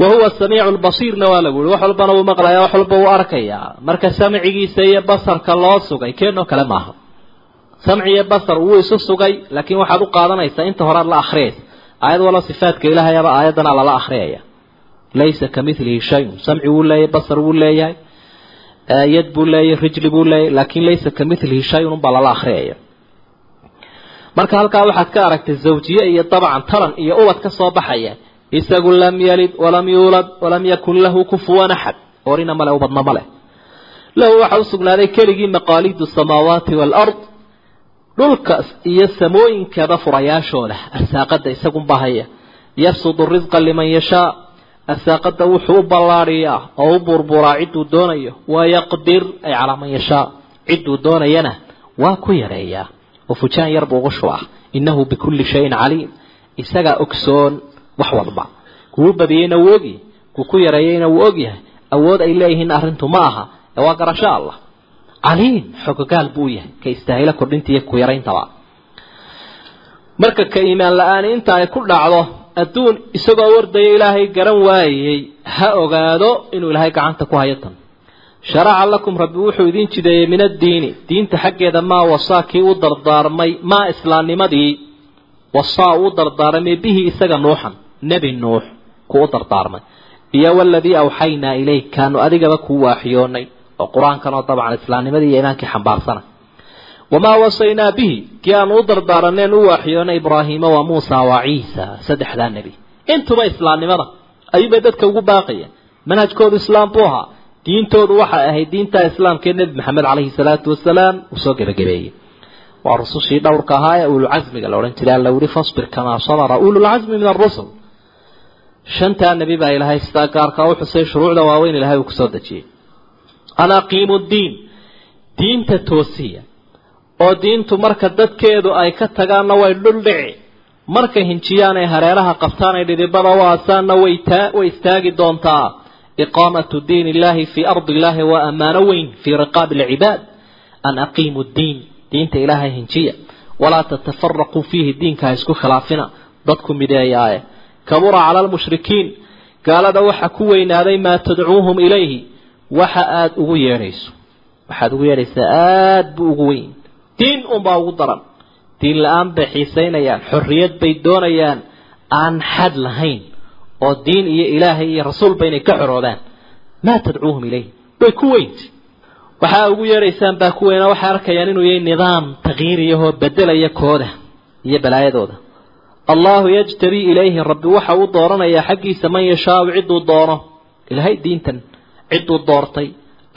Wa huwa samiicu lbasiirna waa lagu yihi wax walbana uu maqlaya wax walba uu arkayaa. Marka samcigiisa iyo basarka loo sugay keenoo kale maaha samci iyo basar wuu isu sugay laakiin waxaad u qaadanaysaa inta horead la akhriyaysa aayad walo sifaadka ilaahayaba aayaddana lala akhriyaya laysa ka milihi shayun samci wuu leeyahay basar wuu leeyahay yad buu leeyahay rijli buu leeyahay laakiin laysa ka milihi shayun unbaa lala akhriyaya marka halkaa waxaad ka aragtay zawjiye iyo dabcan taran iyo ubad ka soo baxaya. Isagu lam yalid walam yuulad walam yakun lahu kufuwan axad orina male ubadna male lahu waxa u sugnaaday keligii maqaalidu samaawaati waalard dhulkaas iyo samooyinkaba furayaashooda arsaaqada isagunbaa haya. Yabsudu risqa liman yashaa. Arsaaqada wuxuu u ballaadhiyaa oo u burburaa cidduu doonayo. Wayaqdir ay calaa man yashaa. Cidduu doonayana waa ku yareeyaa oo fujaan yar buu ugu shubaa innahu bikulli shayin caliim. Isagaa ogsoon wax walba. Kuwu badiyeyna wuu ogyahay kuu ku yareeyeyna wuu ogyahay awood ay leeyihiin arrintu ma aha. Ee waa garasho allah caliim xogogaal buu yahay. Ka istaahilo kordhinta ku yarayntaba marka ka iimaan la'aani inta ay ku dhacdo adduun isagoo wardaya ilaahay garan waayey ha ogaado inuu ilaahay gacanta ku hayo tan. Sharaca lakum rabbi wuxuu idin jideeyey min addiini diinta xaggeeda maa wasaa kii u dardaarmay maa islaamnimadii wasaa uu dardaarmay bihi isaga nuuxan nebi nuux kuu dardaarmay. Iyo waladii awxaynaa ilayk kaanu adigaba kuu waaxiyoonay oo qur'aankan oo dabcan islaamnimadii iyo imaankii xambaarsana. Wamaa wasaynaa bihi kii aanu u dardaaraneen u waaxiyoonay ibraahiima waa muusa waa ciisa saddexdaa nebi. Intuba islaamnimada ayuubay dadka ugu baaqaya manhajkoodu islaam buu ahaa. Diintoodu waxay ahayd diinta islaamkee nebi maxamed caleyhi salaatu wasalaam uu soo gebagabeeyey waa rusushii dhowrka ahaa ee ululcasmiga la odhan jiray alla wuri fasbir kamaa sabara ululcasmi min arusul shantaa nebi baa ilaahay sidaa gaarkaa u xusay shuruucda waaweyn ilahay uu ku soo dejiyey an aqiimu ddiin diinta toosiya. Oo diintu marka dadkeedu ay ka tagaanna way dhuldhici markay hinjiyaan ay hareeraha qabtaan ay dhidibada u aasaanna way way istaagi doontaa. Iqaamatu diin illahi fii ardi illahi waa ammaano weyn fii riqaabi alcibaad an aqiimu ddiin diinta ilaahay hinjiya. Walaa tatafaraquu fiihi diinka ha isku khilaafina. Dadku mideeyaaye. Kabura cala almushrikiin gaalada waxa ku weynaaday maa tadcuuhum ilayhi waxa aada ugu yeedhayso waxaad ugu yeedhaysaa aada buu ugu weyn. Diin unbaa ugu daran. Diin la'aan bay xiisaynayaan xorriyad bay doonayaan aan xad lahayn oo diin iyo ilaahay iyo rasuulba inay ka xoroodaan. Maa tadcuuhum ilayhi? Way ku weynta waxaa ugu yeedhaysaan baa ku weyna waxay arkayaan inuu yahay nidaam takyiiriyahoo bedelaya kooda iyo balaayadooda. Allahu yajtabii ilayhi rabbi waxa uu dooranayaa xaggiisa man yashaau cidduu doono. Ilaahay diintan cidduu doortay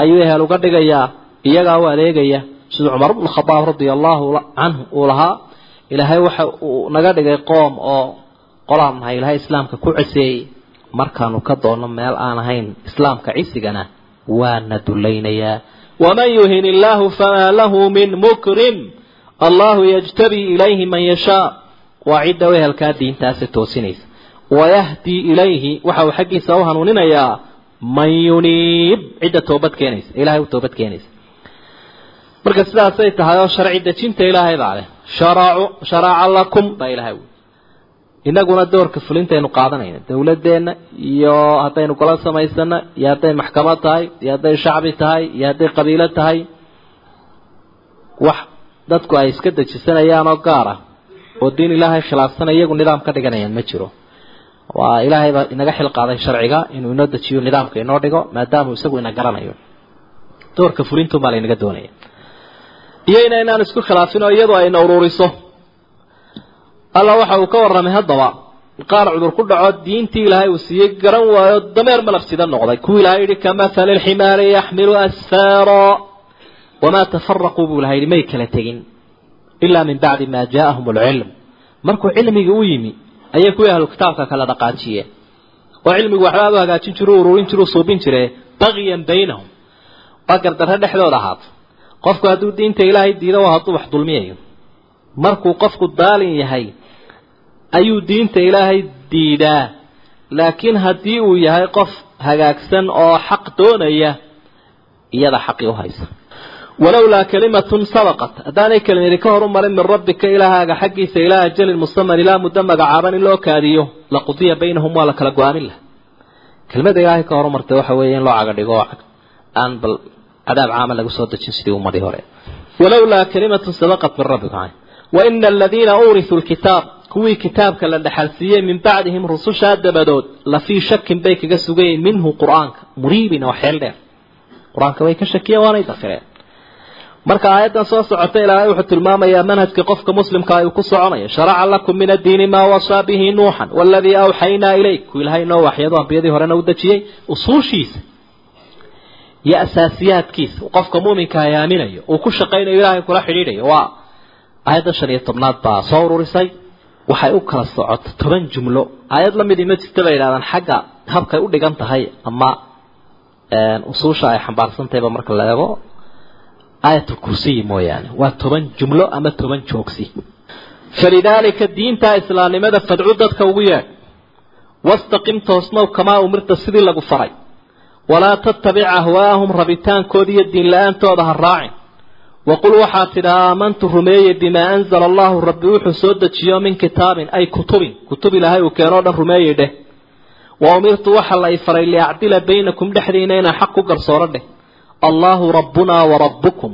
ayuu ehel uga dhigayaa iyagaa u adeegaya. Siduu cumar bnu khadaab radia allahu canhu uu lahaa ilaahay waxa uu naga dhigay qoom oo qolaan nahay ilaahay islaamka ku ceseeyey markaanu ka doonno meel aan ahayn islaamka cisigana waana dulaynayaa. Waman yuhin illaahu famaa lahu min mukrim. Allahu yajtabii ilayhi man yashaa. Waa cidda ehelkaa diintaasi toosinaysa wayahdii ilayhi waxa uu xaggiisa u hanuuninayaa man yuniib cidda toobad keenaysa ilahay u toobad keenaysa. Marka sidaasay tahay oo sharci dejinta ilaahay baa leh. Sharacu sharaca lakum baa ilahay wy inaguna doorka fulintaynu qaadanayna dawladeenna iyo haddaynu gola samaysana iyo hadday maxkamad tahay iyo hadday shacbi tahay iyo hadday qabiilo tahay wax dadku ay iska dejisanayaan oo gaar ah oo diin ilaahay khilaafsana iyagu nidaam ka dhiganayaan ma jiro waa ilaahay baa inaga xil qaaday sharciga inuu inoo dejiyo nidaamka inoo dhigo maadaamuu isagu ina garanayo. Doorka fulintu baa laynaga doonaya. Iyo inaynaan isku khilaafin oo iyadu ayna ururiso alla waxa uu ka warramay haddaba qaar cudur ku dhaco diintii ilaahay uu siiyey garan waayo dameer malabsida noqday. Kuwii ilahay yihi kamahali lximaari yaxmilu asfaara. Wamaa tafaraquu buu ilahay yihi may kala tegin ilaa min bacdi maa jaaahum alcilm markuu cilmigii u yimi ayay kuwii ahlu kitaabka kala dhaqaajiyeen oo cilmigu waxbaa u hagaajin jiro u ururin jiro u suubin jire bagyan baynahum. Waa gardarre dhexdooda ahaato qofku hadduu diinta ilaahay diido waa hadduu wax dulmiyayo. Markuu qofku daalin yahay ayuu diinta ilaahay diidaa. Laakiin haddii uu yahay qof hagaagsan oo xaq doonaya iyada xaqii u haysa walowlaa kalimatun sabaqat haddaanay kelimadi ka horu marin min rabbika ilaahaaga xaggiisa ilaa ajalin musaman ilaa muddo magacaaban in loo kaadiyo laqudiya baynahum waa la kala go'aamin laha kelimada ilaahay ka horu martay waxa weeye in loo caga aan bal cadaab caama lagu soo dejin sidii ummadii hore walowlaa kalimatun sabaqat min rabbika waina aladiina uurituu lkitaab kuwii kitaabka la dhexalsiiyey min bacdihim rusushaa dabadood la fii shakin bay kaga sugayeen minhu qur'aanka muriibin oo xeel dheer qur'aanka way ka shakiyeen waanay dafireen marka aayaddan soo socota ilaahay wuxuu tilmaamayaa manhajka qofka muslimka ayuu ku soconayo sharaca lakum min addiini maa wasaa bihi nuuxan waladii awxaynaa ilayk. Ilaahay noo waxyado ambiyadii horena u dejiyey usuushiisa iyo asaasiyaadkiisa. Qofka muuminka ay aaminayo uu ku shaqaynayo ilaahay kula xidhiidhayo. Waa aayadda shan iyo tobnaad baa soo ururisay. Waxay u kala socoto toban jumlo. Aayad lamidii ma jirta bay yidhahdaan xagga habkay u dhigan tahay ama usuusha ay xambaarsantahayba marka la eego aayatulkursiyi mooyaane. Waa toban jumlo ama toban joogsi falidaalika diinta islaamnimada fadcu dadka ugu yeedh. Wastaqim toosnow kamaa umirta sidii lagu faray. Walaa tattabic ahwaa'ahum rabitaankooda iyo diin la'aantooda ha raacin. Waqul waxaad tidhaa aamantu rumeeyey bimaa anzala allahu rabbi wuxuu soo dejiyo min kitaabin ay kutubin. Kutub ilaahay uu keenoo dhan rumeeyey dheh. Wa umirtu waxa la i faray liacdila baynakum dhexdiina inaan xaq ku garsooro dheh allaahu rabbunaa wa rabbukum.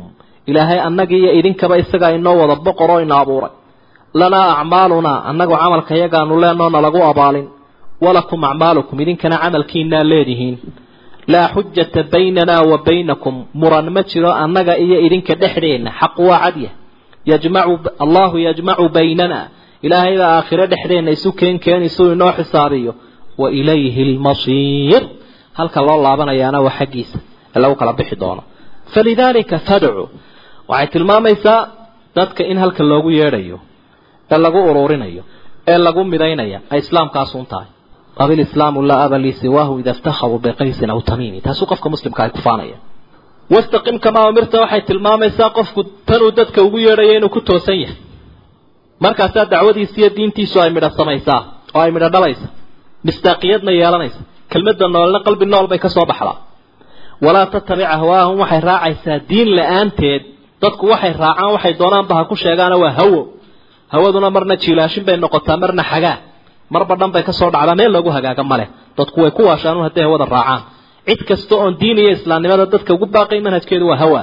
Ilaahay annagii iyo idinkaba isagaa inoo wada boqoroo ina abuuray. Lanaa acmaalunaa annagu camalka yagaanu leenoo nalagu abaalin. Walakum acmaalukum idinkana camalkiinaa leedihiin. Laa xujata baynanaa wa baynakum. Muran ma jiro annaga iyo idinka dhexdeenna. Xaq waa cadya yajmacu allahu yajmacu baynana. Ilaahaybaa aakhiro dhexdeenna isu keenkeen isuu inoo xisaabiyo wa ilayhi lmasiir halka loo laabanayaana waa xaggiisa lagu kala bixi doono. Falidaalika fadcu waxay tilmaamaysaa dadka in halka loogu yeedhayo ee lagu ururinayo ee lagu midaynaya ay islaamkaasun tahay. Abilislaamu laa aba lii siwaahu ida iftakharuu biqaysin aw tamiimi. Taasuu qofka muslimka ay kufaanaya wastaqim kamaa umirta waxay tilmaamaysaa qofku tanuu dadka ugu yeedhayo inuu ku toosan yahay. Markaasaa dacwadiisa iyo diintiisu ay midho samaysaa oo ay midho dhalaysa misdaaqiyadna yeelanaysa kelmadda noolna qalbi nool bay ka soo baxdaa walaa tattabic ahwaahum waxay raacaysaa diin la'aanteed. Dadku waxay raacaan waxay doonaanba ha ku sheegaana waa hawo. Hawaduna marna jiilaashin bay noqotaa marna xagaa. Marba dhan bay ka soo dhacdaa meel lagu hagaaga maleh dadku way ku waashaan hadday hawada raacaan. Cid kasta oon diin iyo islaamnimada dadka ugu baaqay manhajkeedu waa hawa.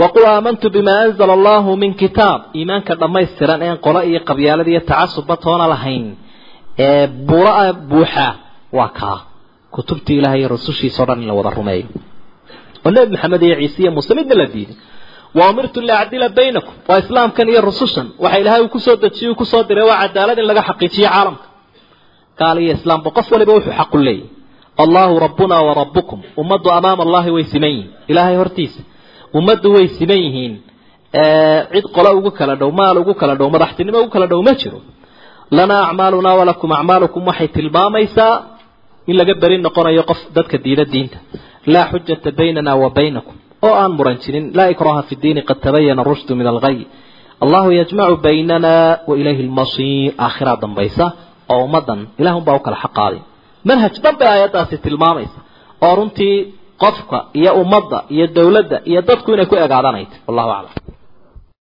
Waqul aamantu bimaa anzala allahu min kitaab. Iimaanka dhammaystiran een qolo iyo qabyaalada iyo tacasubba toona lahayn. Ee buura buuxa waa kaa kutubtii ilahay iyo rusushiisa o dhan in la wada rumeeyo. Oo nebi maxamed iyo ciise iyo muuse midna la diiday wa umirtu liacdila baynakum. Waa islaamkan iyo rusushan. Waxa ilaahay uu ku soo dejiyey uu ku soo diray waa cadaalad in laga xaqiijiyo caalamka. Gaal iyo islaamba qof waliba wuxuu xaqu leeyahy allahu rabbunaa wa rabbukum. Ummaddu amaama allahi way siman yihiin. Ilaahay hortiisa ummaddu way siman yihiin. Cid qolo ugu kala dhow maal ugu kala dhow madaxtinimo ugu kala dhow ma jiro. Lanaa acmaalunaa walakum acmaalukum waxay tilmaamaysaa in laga beri noqonayo qof dadka diida diinta. Laa xujata baynana wa baynakum. Oo aan muran jirin laa ikraha fi diini qad tabayana rushdu min alghay allahu yajmacu baynana wa ilayhi lmasiir aakhiraa dambaysa oo ummadan ilahun baa u kala xaqaaday manhaj bay aayaddaasi tilmaamaysa. Oo runtii qofka iyo ummadda iyo dowladda iyo dadku inay ku egaadanayto wallahu aclam